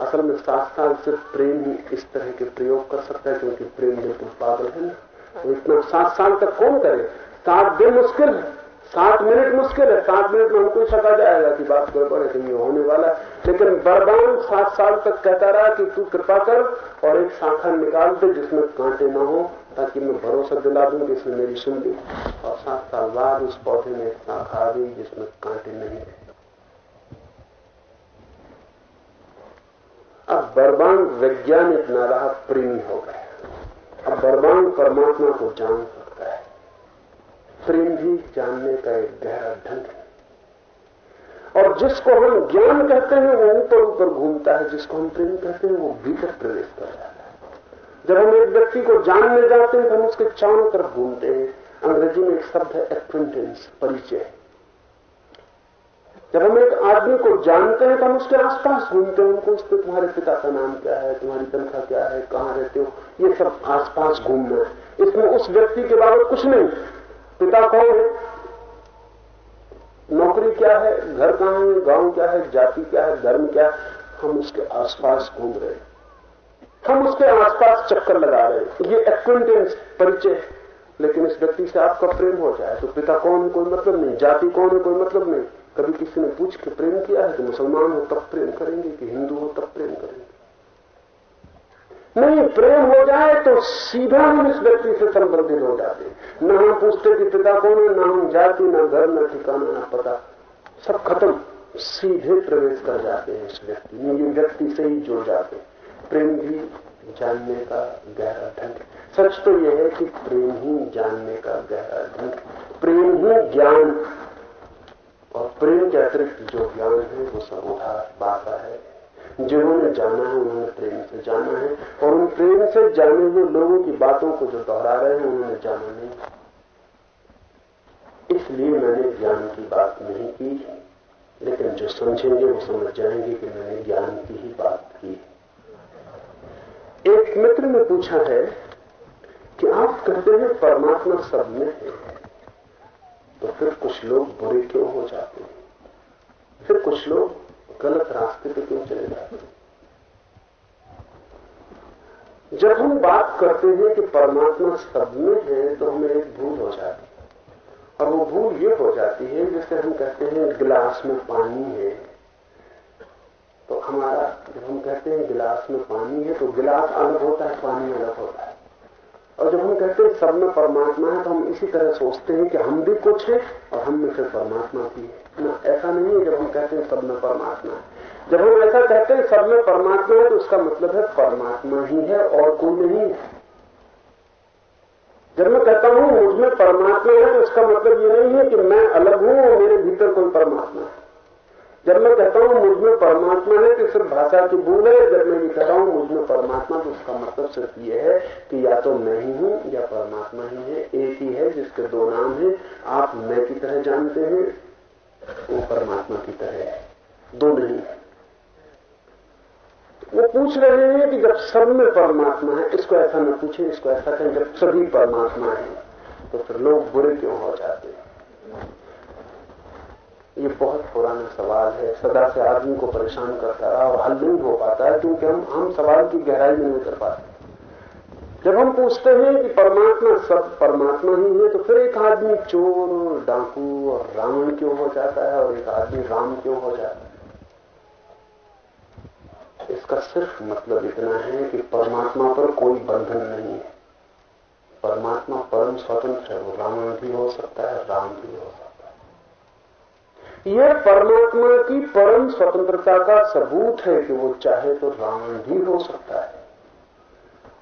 असल में सात साल सिर्फ़ प्रेम ही इस तरह के प्रयोग कर सकता है क्योंकि प्रेम बिल्कुल पागल है ना। तो इतना सात साल तक कौन करे? सात दिन मुश्किल है। सात मिनट मुश्किल है। सात मिनट में हमको सका जाएगा कि बात गड़बड़ है कहीं होने वाला है। लेकिन बरबान सात साल तक कहता रहा कि तू कृपा कर और एक शाखा निकाल दे जिसमें कांटे ना हो, ताकि मैं भरोसा दिला दूँ कि इसने मेरी सुन ली। और सात साल बाद उस पौधे में एक शाखा आ गई जिसमें कांटे नहीं थे अब बरबान वैज्ञानिक न रहा प्रेमी हो गया अब बरबान परमात्मा को जान सकता है। प्रेम भी जानने का एक गहरा ढंग है। और जिसको हम ज्ञान कहते हैं, वो ऊपर ऊपर घूमता है। जिसको हम प्रेम कहते हैं, वो भीतर प्रवेश कर जाता है। जब हम एक व्यक्ति को जानने जाते हैं तो हम उसके चारों तरफ़ घूमते हैं। अंग्रेज़ी में एक शब्द है एक्विंटेंस परिचय। जब हम एक आदमी को जानते हैं तो हम उसके आसपास घूमते हैं, उनको उसके तुम्हारे पिता का नाम क्या है, तुम्हारी तनख्वाह क्या है, कहाँ रहते हो? ये सब आसपास घूमना है। इसमें उस व्यक्ति के बाबत कुछ नहीं। पिता कौन है? नौकरी क्या है? घर कहाँ है? गाँव क्या है? जाति क्या है? धर्म क्या है? हम उसके आसपास घूम रहे हैं। हम उसके आसपास चक्कर लगा रहे हैं। ये एक्विंटेंस परिचय लेकिन इस व्यक्ति से आपका प्रेम हो जाए तो पिता कौन? कोई मतलब नहीं। जाति कौन कोई मतलब नहीं। कभी किसी ने पूछ के प्रेम किया है कि मुसलमान हो तब प्रेम करेंगे कि हिंदू हो तब प्रेम करेंगे? नहीं, प्रेम हो जाए तो सीधा हम इस व्यक्ति से संबंधित हो जाते। न हम पूछते कि पिता कौन है, न हम जाति, न घर, न ठिकाना, न पता। सब खत्म। सीधे प्रवेश कर जाते हैं इस व्यक्ति में। ये व्यक्ति से ही जुड़ जाते प्रेम भी जानने का गहरा ढंग सच तो यह है कि प्रेम ही जानने का गहरा ढंग प्रेम ही ज्ञान। और प्रेम के अतिरिक्त जो ज्ञान है, वो सर्वोधार बाता है। जिन्होंने जाना है, उन्होंने प्रेम से जाना है। और उन प्रेम से जाने हुए लोगों की बातों को जो दोहरा रहे हैं, उन्होंने जाना नहीं। इसलिए मैंने ज्ञान की बात नहीं की लेकिन जो समझेंगे, वो समझ जाएँगे कि मैंने ज्ञान की ही बात की एक मित्र ने पूछा है कि आप कहते हैं परमात्मा सब में है। तो फिर कुछ लोग बुरे क्यों हो जाते हैं? फिर कुछ लोग गलत रास्ते पे क्यों चले जाते हैं? जब हम बात करते हैं कि परमात्मा सब में है तो हमें एक भूल हो जाती है। और वो भूल ये हो जाती है, जैसे हम कहते हैं गिलास में पानी है। तो हमारा, जब हम कहते हैं गिलास में पानी है तो गिलास अलग होता है, पानी अलग होता है। और जब हम कहते हैं सब में परमात्मा है तो हम इसी तरह सोचते हैं कि हम भी कुछ है और हम में फिर परमात्मा भी है। ना, ऐसा नहीं है जब हम कहते हैं सब में परमात्मा है। जब हम ऐसा कहते हैं सब में परमात्मा है तो उसका मतलब है परमात्मा ही है और कोई नहीं है। जब मैं कहता हूँ मुझमें परमात्मा है तो उसका मतलब ये नहीं है कि मैं अलग हूँ और मेरे भीतर कोई परमात्मा है। जब मैं कहता हूँ मुझमें परमात्मा है तो सिर्फ़ भाषा की भूल है। जब मैं ये कहता हूँ मुझमें परमात्मा तो उसका मतलब सिर्फ़ ये है कि या तो मैं ही हूँ या परमात्मा ही है। एक ही है, जिसके दो नाम है। आप मैं की तरह जानते हैं, वो परमात्मा की तरह है। दो नहीं। वो पूछ रहे हैं कि जब सब में परमात्मा है, इसको ऐसा न पूछे, इसको ऐसा कहें, जब सभी परमात्मा है तो फिर लोग बुरे क्यों हो जाते हैं? ये बहुत पुराना सवाल है। सदा से आदमी को परेशान करता रहा और हल नहीं हो पाता है क्योंकि हम हम सवाल की गहराई में नहीं कर पाते। जब हम पूछते हैं कि परमात्मा सब परमात्मा ही है तो फिर एक आदमी चोर डाकू और रावण क्यों हो जाता है और एक आदमी राम क्यों हो जाता है? इसका सिर्फ़ मतलब इतना है कि परमात्मा पर कोई बंधन नहीं है। परमात्मा परम स्वतंत्र है, वो रावण भी हो सकता है, राम भी हो सकता है। यह परमात्मा की परम स्वतंत्रता का सबूत है कि वो चाहे तो राम भी हो सकता है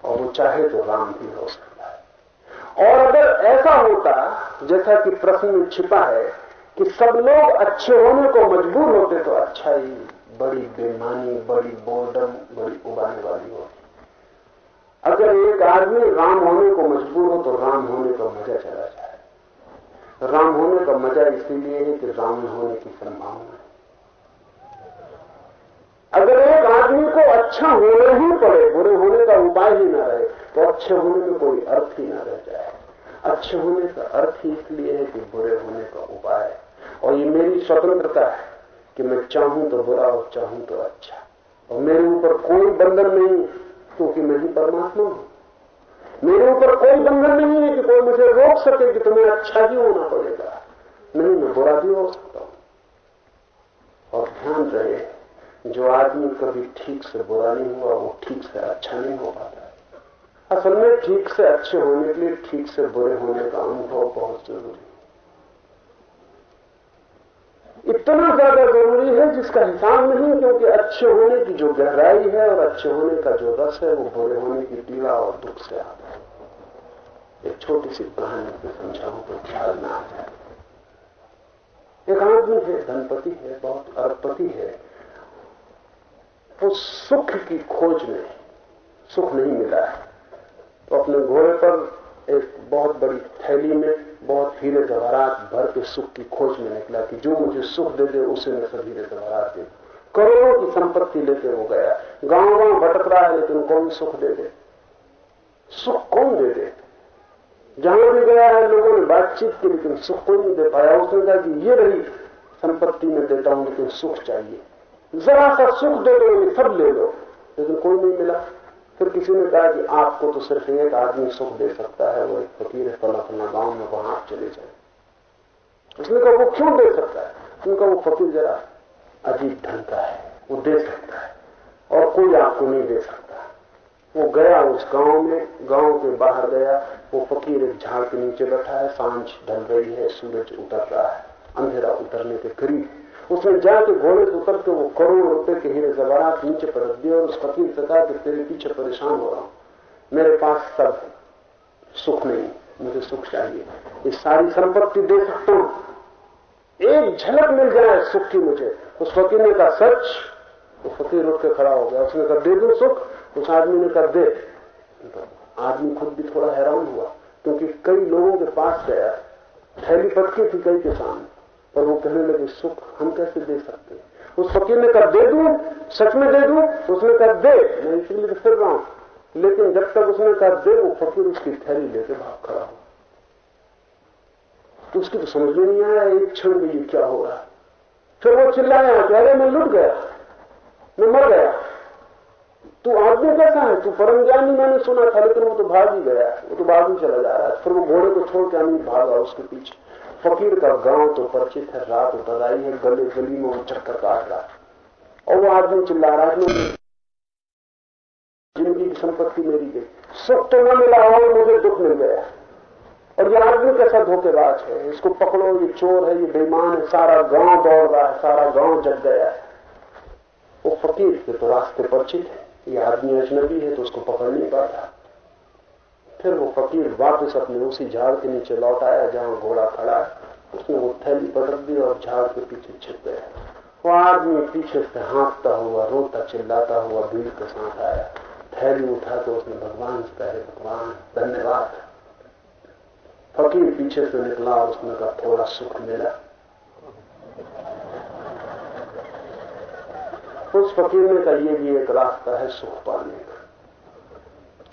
और वो चाहे तो राम भी हो सकता है। और अगर ऐसा होता, जैसा कि प्रश्न में छिपा है, कि सब लोग अच्छे होने को मजबूर होते तो अच्छा ही बड़ी बेमानी, बड़ी बोर्डम, बड़ी उबाने वाली होती। अगर एक आदमी राम होने को मजबूर हो तो राम होने का मज़ा चला जाए राम होने का मज़ा इसीलिए है कि राम होने की संभावना है। अगर एक आदमी को अच्छा होना ही पड़े, बुरे होने का उपाय ही ना रहे तो अच्छे होने में कोई अर्थ ही ना रह जाए। अच्छे होने का अर्थ ही इसलिए है कि बुरे होने का उपाय है। और ये मेरी स्वतंत्रता है कि मैं चाहूँ तो बुरा और चाहूँ तो अच्छा। और मेरे ऊपर कोई बंधन नहीं क्योंकि मैं ही परमात्मा हूँ। मेरे ऊपर कोई बंधन नहीं है कि कोई मुझे रोक सके कि तुम्हें अच्छा ही होना पड़ेगा। नहीं, मैं बुरा भी हो सकता हूँ। और ध्यान रहे, जो आदमी कभी ठीक से बुरा नहीं हुआ, वो ठीक से अच्छा नहीं हो पाता है। असल में ठीक से अच्छे होने के लिए ठीक से बुरे होने का अनुभव बहुत ज़रूरी इतना ज़्यादा ज़रूरी है जिसका हिसाब नहीं क्योंकि अच्छे होने की जो गहराई है और अच्छे होने का जो रस है, वो बुरे होने की पीड़ा और दुख से आता है। एक छोटी सी कहानी में समझाऊं तो ख्याल में आ जाए। एक आदमी है, धनपति है, बहुत अरबपति है। वो सुख की खोज में सुख नहीं मिला है। तो अपने घोड़े पर एक बहुत बड़ी थैली में बहुत हीरे जवाहरात भर के सुख की खोज में निकला कि जो मुझे सुख दे दे, उसे मैं सब हीरे जवाहरात दे करोड़ों की संपत्ति लेके वो गया। गाँव गाँव भटक रहा है, लेकिन कौन सुख दे दे? सुख कौन दे दे? जहाँ भी गया है, लोगों ने बातचीत की, लेकिन सुख कोई नहीं दे पाया। उसने कहा कि ये रही संपत्ति में देता हूँ, लेकिन सुख चाहिए। जरा सा सुख दे दो सब ले लो। लेकिन कोई नहीं मिला। फिर किसी ने कहा कि आपको तो सिर्फ़ एक आदमी सुख दे सकता है, वो एक फकीर है फला फला गाँव में वहाँ आप चले जाए उसने कहा, वो क्यों दे सकता है? उनका वो फकीर जरा अजीब ढंग का है, वो दे सकता है, और कोई आपको नहीं दे सकता। वो गया उस गाँव में, गाँव के बाहर गया, वो फकीर एक झाड़ के नीचे बैठा है, साँझ ढल रही है, सूरज उतर रहा है, अंधेरा उतरने के करीब। उसने जाके घोड़े से उतर के वो करोड़ रुपए के हीरे जवाहरात नीचे पटक दिए और उस फकीर से कहा कि तेरे पीछे परेशान हो रहा हूँ। मेरे पास सब सुख नहीं, मुझे सुख चाहिए। ये सारी संपत्ति दे सकता हूँ। एक झलक मिल जाए सुख की मुझे। उस फकीर ने कहा, सच? वो फकीर उठ के खड़ा हो गया। उसने कहा, दे दो सुख? उस आदमी ने कहा, दे। तो आदमी खुद भी थोड़ा हैरान हुआ, क्योंकि कई लोगों के पास गया। थैली पटकी थी कई के सामने। पर वो कहने लगे, सुख हम कैसे दे सकते हैं? उस फकीर ने कहा, दे दू, सच में दे दू? उसने कहा, दे। मैं इसीलिए फिर रहा हूँ। लेकिन जब तक उसने कहा, दे, वो फकीर उसकी थैली लेके भाग खड़ा हो तो उसकी तो समझ में नहीं आया, एक क्षण में ये क्या हो रहा फिर वो चिल्लाया, कि अरे, मैं लुट गया, मैं मर गया। तू आदमी कैसा है? तू परम ज्ञानी, मैंने सुना था, लेकिन वो तो भाग ही गया वो तो भाग ही चला जा रहा है। फिर वो घोड़े को छोड़ के अमीर भागा उसके पीछे। फकीर का गाँव तो परिचित है, रात उतर आई है, गले गली में वो चक्कर काट रहा है। और वो आदमी चिल्ला रहा है ज़िंदगी की संपत्ति मेरी गई सुख तो न मिला और मुझे दुख मिल गया और ये आदमी कैसा धोखेबाज है? इसको पकड़ो, ये चोर है, ये बेईमान है, सारा गाँव दौड़ रहा है, सारा गाँव जग गया है। वो फकीर के तो रास्ते परिचित है। ये आदमी अजनबी है तो उसको पकड़ नहीं पाता। फिर वो फकीर वापस अपने उसी झाड़ के नीचे लौट आया, जहाँ घोड़ा खड़ा है। उसने वो थैली पटक दी और झाड़ के पीछे छिप गया। वो आदमी पीछे से हाँकता हुआ, रोता, चिल्लाता हुआ भीड़ के साथ आया। थैली उठा तो उसने भगवान से कहे, भगवान, धन्यवाद। फकीर पीछे से निकला और उसने कहा, थोड़ा सुख मिला। उस फकीर ने कहा, ये भी एक रास्ता है सुख पाने का।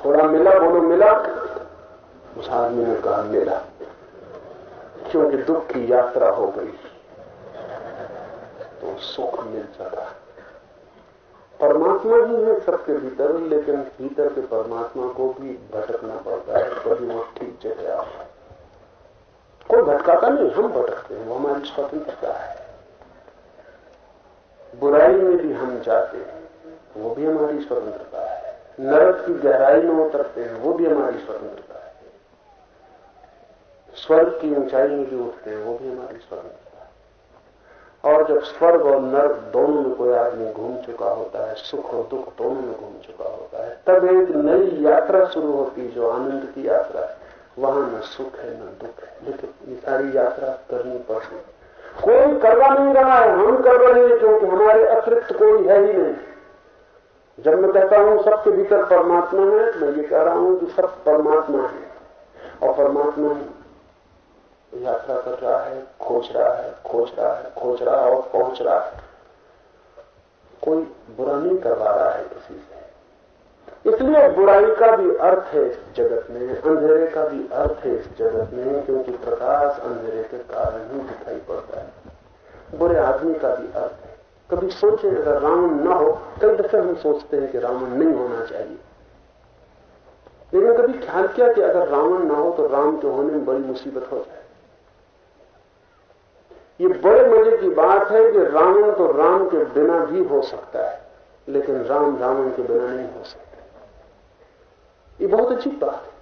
थोड़ा मिला, बोलो मिला। उस आदमी ने कहा, मिला। क्योंकि दुख की यात्रा हो गई। तो सुख मिल सका परमात्मा ही है सबके भीतर, लेकिन भीतर के परमात्मा को भी भटकना पड़ता है। कभी वो ठीक जगह है कोई भटकाता नहीं, हम भटकते हैं। वो हमारी स्वतंत्रता है। बुराई में भी हम जाते हैं। वो भी हमारी स्वतंत्रता है। नरक की गहराई में उतरते हैं, वो भी हमारी स्वतंत्रता है। स्वर्ग की ऊंचाई में भी उठते हैं, वो भी हमारी स्वतंत्रता है। और जब स्वर्ग और नरक दोनों में कोई आदमी घूम चुका होता है, सुख और दुख दोनों में घूम चुका होता है, तब एक नई यात्रा शुरू होती जो आनंद की यात्रा है। वहाँ न सुख है, न दुख है। लेकिन ये सारी यात्रा करनी पड़ती कोई करवा नहीं रहा है, हम कर रहे हैं क्योंकि हमारे अतिरिक्त कोई है ही नहीं। जब मैं कहता हूँ, सबके भीतर परमात्मा है। मैं ये कह रहा हूँ कि सब परमात्मा है। और परमात्मा यात्रा कर रहा है, खोज रहा है, खोज रहा है, खोज रहा है और पहुँच रहा है। कोई बुरा नहीं करवा रहा है किसी से। इसलिए बुराई का भी अर्थ है इस जगत में, अंधेरे का भी अर्थ है इस जगत में, क्योंकि प्रकाश अंधेरे के कारण ही दिखाई पड़ता है। बुरे आदमी का भी अर्थ है कभी सोचे अगर रावण न हो कई दफे हम सोचते हैं कि रावण नहीं होना चाहिए। लेकिन कभी ख्याल किया कि अगर रावण ना हो तो राम के होने में बड़ी मुसीबत हो जाए। ये बड़े मज़े की बात है कि रावण तो राम के बिना भी हो सकता है, लेकिन राम रावण के बिना नहीं हो सकता। ये बहुत अच्छी बात है।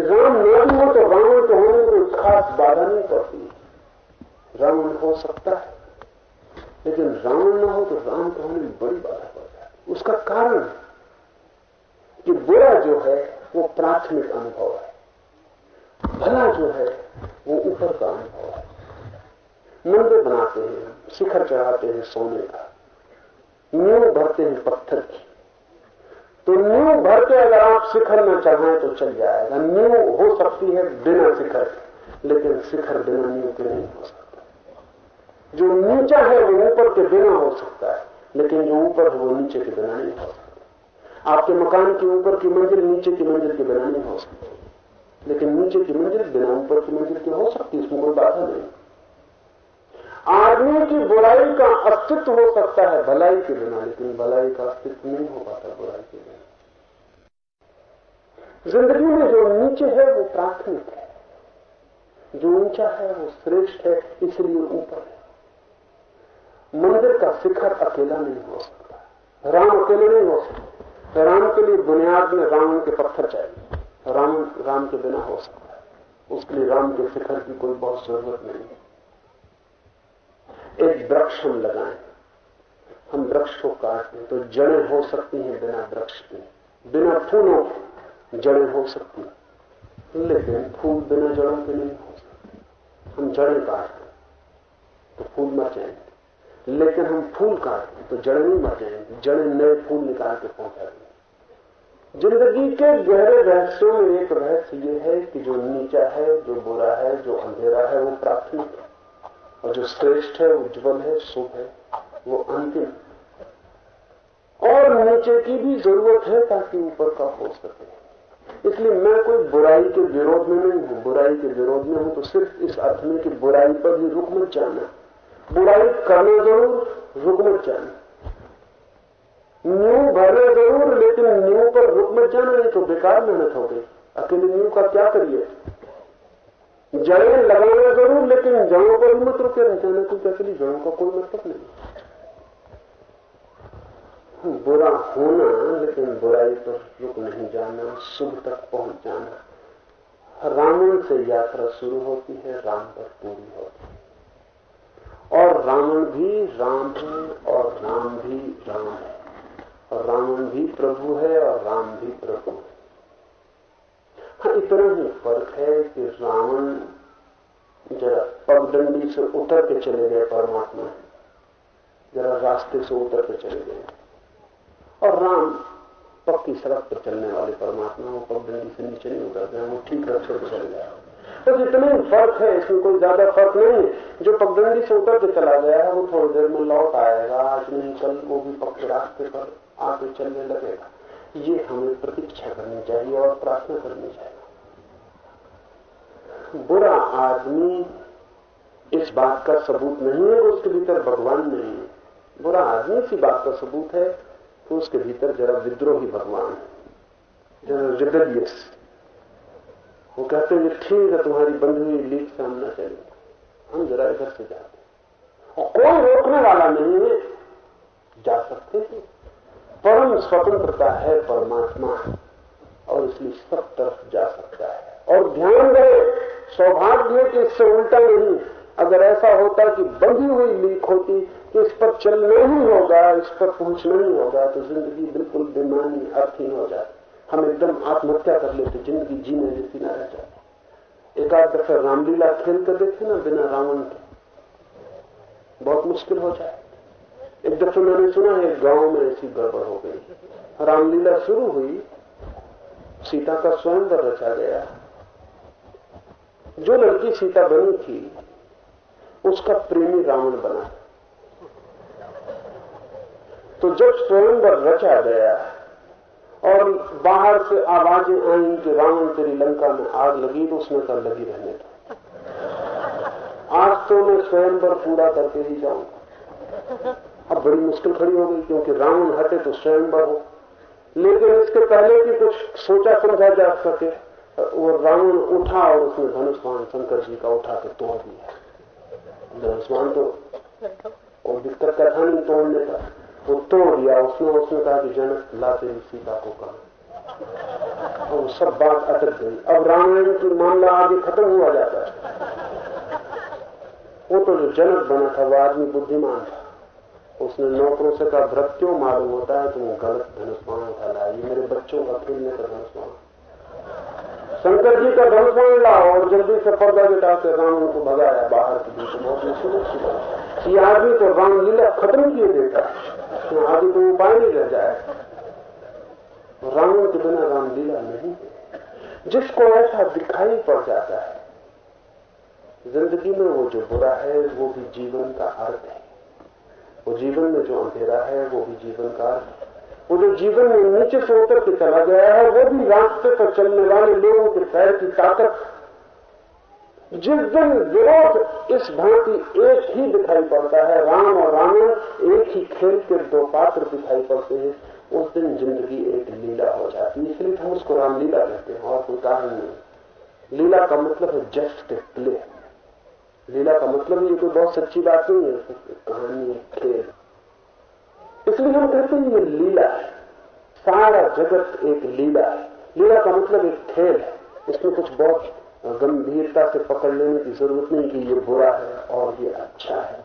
राम ना भी हो तो रावण के होने में कोई खास बाधा नहीं पड़ती। रावण हो सकता है। लेकिन रावण न हो तो राम को होने में बड़ी बाधा पड़ जाती उसका कारण कि बुरा जो है, वो प्राथमिक अनुभव है। भला जो है, वो ऊपर का अनुभव है। मंदिर बनाते हैं, शिखर चढ़ाते हैं सोने का। नींव भरते हैं पत्थर की। तो नींव भर के अगर आप शिखर में चढ़ाएँ तो चल जाएगा। नींव हो सकती है बिना शिखर लेकिन शिखर बिना नींव के नहीं हो सकता। जो नीचा है वो ऊपर के बिना हो सकता है, लेकिन जो ऊपर है वो नीचे के बिना नहीं हो सकता। आपके मकान के ऊपर की मंजिल नीचे की मंजिल के बिना नहीं हो सकती। लेकिन नीचे की मंजिल बिना ऊपर की मंजिल की हो सकती इसमें कोई बाधा नहीं। आदमी की बुराई का अस्तित्व हो सकता है भलाई के बिना, लेकिन भलाई का अस्तित्व नहीं हो पाता बुराई के बिना। ज़िंदगी में जो नीचे है वो प्राथमिक है, जो ऊँचा है वो श्रेष्ठ है, इसलिए ऊपर है। मंदिर का शिखर अकेला नहीं हो सकता। राम अकेले नहीं हो सकते। राम के लिए बुनियाद में राम के पत्थर चाहिए। राम राम के बिना हो सकता है। उसके लिए राम के शिखर की कोई बहुत ज़रूरत नहीं है। एक वृक्ष हम लगाएँ। हम वृक्ष को काटते हैं तो जड़ें हो सकती हैं बिना वृक्ष के। बिना फूलों के जड़ें हो सकती हैं। लेकिन फूल बिना जड़ों के नहीं हो सकते। हम जड़ें काटते तो फूल मर जाएँगे। लेकिन हम फूल काटते तो जड़ें नहीं मर जाएँगे, जड़ें नए फूल निकाल के पहुँचा देंगे ज़िंदगी के गहरे रहस्यों में एक रहस्य ये है कि जो नीचा है, जो बुरा है, जो अंधेरा है, वो प्राथमिक है। और जो श्रेष्ठ है, उज्जवल है, शुभ है, वो अंतिम और नीचे की भी ज़रूरत है ताकि ऊपर का हो सके। इसलिए मैं कोई बुराई के विरोध में नहीं हूँ। बुराई के विरोध में हूँ तो सिर्फ़ इस अर्थ में कि बुराई पर ही रुक मत जाना। बुराई करना ज़रूर, रुक मत जाना। न्यू भरना ज़रूर, लेकिन न्यू पर रुक मत जाना, नहीं तो बेकार मेहनत हो गई। अकेले न्यू का क्या करिए? जड़ें लगाना ज़रूर, लेकिन जड़ों पर मत रुके रह जाना क्योंकि अकेली जड़ों का कोई मतलब नहीं। बुरा होना, लेकिन बुराई पर रुक नहीं जाना शुभ तक पहुँच जाना। रावण से यात्रा शुरू होती है, राम पर पूरी होती है। और रावण भी राम है और राम भी राम है। और रावण भी प्रभु है और राम भी प्रभु है। हाँ इतना ही फ़र्क है कि रावण जरा पगडंडी से उतर के चले गए, परमात्मा जरा रास्ते से उतर के चले गए। और राम पक्की सड़क पर चलने वाले परमात्मा वो पगडंडी से नीचे नहीं उतर गए वो ठीक रस्ते पर चल गया। तो जितने फ़र्क है, इसमें कोई ज़्यादा फ़र्क नहीं। है जो पगडंडी से उतर के चला गया है, वो थोड़ी देर में लौट आएगा। आज नहीं कल वो भी पक्के रास्ते पर आगे चलने लगेगा। ये हमें प्रतीक्षा करनी चाहिए और प्रार्थना करनी चाहिए। बुरा आदमी इस बात का सबूत नहीं है कि उसके भीतर भगवान नहीं है। बुरा आदमी इसी बात का सबूत है तो उसके भीतर जरा विद्रोही भगवान है। जरा रिबेलियस वो कहते हैं ठीक है, तुम्हारी बंधी हुई लीक से हम न चलेंगे हम जरा इधर से जाते और कोई रोकने वाला नहीं है, जा सकते हैं। परम स्वतंत्रता है परमात्मा, और इसलिए सब तरफ़ जा सकता है। और ध्यान रहे, सौभाग्य है कि इससे उल्टा नहीं। अगर ऐसा होता कि बंधी हुई लीक होती, कि इस पर चलना ही होगा, इस पर पहुँचना ही होगा तो ज़िंदगी बिल्कुल बेमानी अर्थहीन हो जाए हम एकदम आत्महत्या कर लेते, ज़िंदगी जीने जैसी ना रह जाती। एक आध दफे रामलीला खेल कर देखे ना, बिना रावण के। बहुत मुश्किल हो जाए। एक दफे मैंने सुना है गाँव में ऐसी गड़बड़ हो गई। रामलीला शुरू हुई, सीता का स्वयं रचा गया। जो लड़की सीता बनी थी, उसका प्रेमी रावण बना। तो जब स्वयंवर रचा गया और बाहर से आवाज़ें आई कि रावण तेरी लंका में आग लगी तो उसने कहा लगी रहने दो। आज तो मैं स्वयं स्वयंवर पूरा करके ही जाऊँगा। अब बड़ी मुश्किल खड़ी हो गई, क्योंकि रावण हटे तो स्वयंवर हो। लेकिन इसके पहले भी कुछ सोचा समझा जा सके, वो रावण उठा और उसने धनुष्मान शंकर जी का उठा के तोड़ दिया। धनुष्मान तो और दिक्कत का नहीं तोड़ने का। वो तोड़ दिया उसने उसने कहा कि जनक लाते तेरी सीता को कहा। और सब बात अटक गई। अब रामायण की मामला आगे खत्म हुआ जाता है। वो तो जो जनक बना था, वो आदमी बुद्धिमान था। उसने नौकरों से कहा व्रत क्यों मालूम होता है तुम गलत धनुष्मान उठा लाया ये मेरे बच्चों का खेलने का धनुष्मान शंकर जी का धनुष्मान लाओ और जल्दी से पर्दा गिटा के रावण को भगाया बाहर के बीच बहुत मुश्किल ये आदमी तो रामलीला खत्म किए देता तो आगे तो उपाय नहीं रह जाए। रावण के बिना रामलीला नहीं। जिसको ऐसा दिखाई पड़ जाता है, ज़िंदगी में वो जो बुरा है, वो भी जीवन का अर्थ है। वो जीवन में जो अंधेरा है, वो भी जीवन का अर्थ है। वो जो जीवन में नीचे से उतर के चला गया है, वो भी रास्ते पर चलने वाले लोगों के पैर की ताकत जिस दिन विरोध इस भांति एक ही दिखाई पड़ता है, राम और रावण एक ही खेल के दो पात्र दिखाई पड़ते हैं, उस दिन ज़िंदगी एक लीला हो जाती है। इसलिए हम उसको रामलीला कहते हैं, और कोई कारण नहीं। लीला का मतलब है जस्ट प्ले लीला का मतलब ये कोई बहुत सच्ची बात नहीं है कहानी खेल। इसलिए हम कहते हैं ये लीला है। सारा जगत एक लीला है। लीला का मतलब एक खेल है। इसमें कुछ बहुत गंभीरता से पकड़ लेने की ज़रूरत नहीं कि ये बुरा है और ये अच्छा है।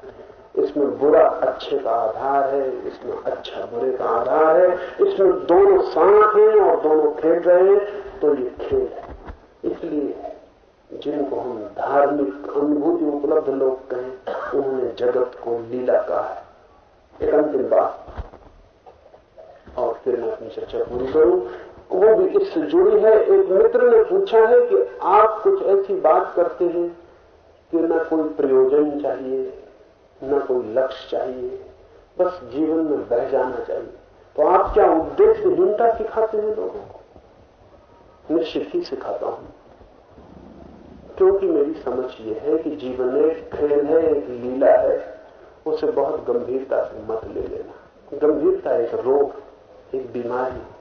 इसमें बुरा अच्छे का आधार है, इसमें अच्छा बुरे का आधार है। इसमें दोनों साथ हैं और दोनों खेल रहे हैं तो ये खेल है। इसलिए जिनको हम धार्मिक अनुभूति उपलब्ध लोग कहें, उन्होंने जगत को लीला कहा है। एक अंतिम बात। और फिर मैं अपनी चर्चा पूरी करूँ। वो भी इससे जुड़ी है। एक मित्र ने पूछा है कि आप कुछ ऐसी बात करते हैं कि न कोई प्रयोजन चाहिए, न कोई लक्ष्य चाहिए, बस जीवन में बह जाना चाहिए। तो आप क्या उद्देश्यहीनता सिखाते हैं लोगों को? निश्चित ही सिखाता हूँ। क्योंकि मेरी समझ यह है कि जीवन एक खेल है, एक लीला है। उसे बहुत गंभीरता से मत ले लेना। गंभीरता एक रोग, एक बीमारी।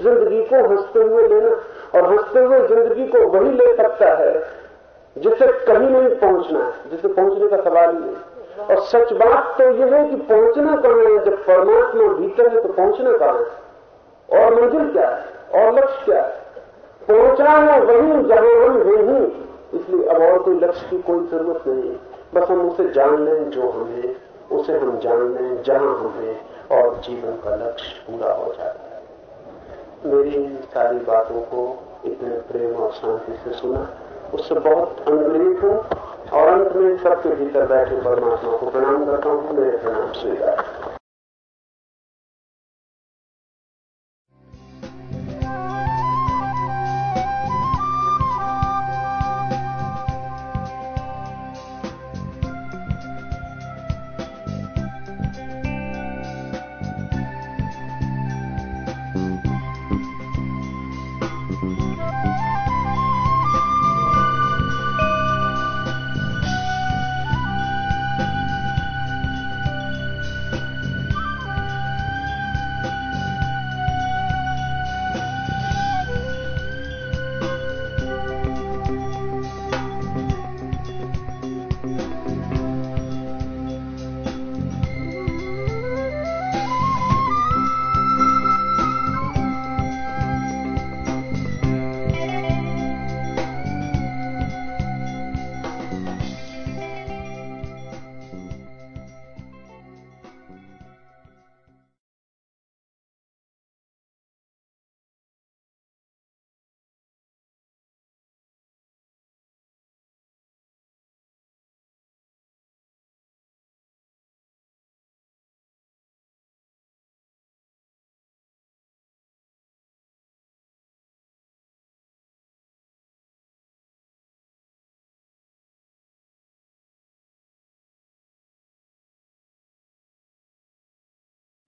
ज़िंदगी को हँसते हुए लेना और हँसते हुए ज़िंदगी को वही ले सकता है जिसे कहीं नहीं पहुँचना है, जिसे पहुँचने का सवाल ही नहीं। और सच बात तो यह है कि पहुँचना कहाँ है? जब परमात्मा भीतर है तो पहुँचना कहाँ है? और मंजिल क्या है? और लक्ष्य क्या है? पहुँचना है वही जहाँ हम हैं इसलिए अब और कोई लक्ष्य की कोई ज़रूरत नहीं बस हम उसे जान लें जो हम हैं, उसे हम जान लें जहाँ हम हैं और जीवन का लक्ष्य पूरा हो जाता है। मेरी सारी बातों को इतने प्रेम और शांति से सुना। उससे बहुत अनुग्रहित हूँ। और अंत में सबके भीतर बैठे परमात्मा को प्रणाम करता हूँ। मेरे प्रणाम स्वीकार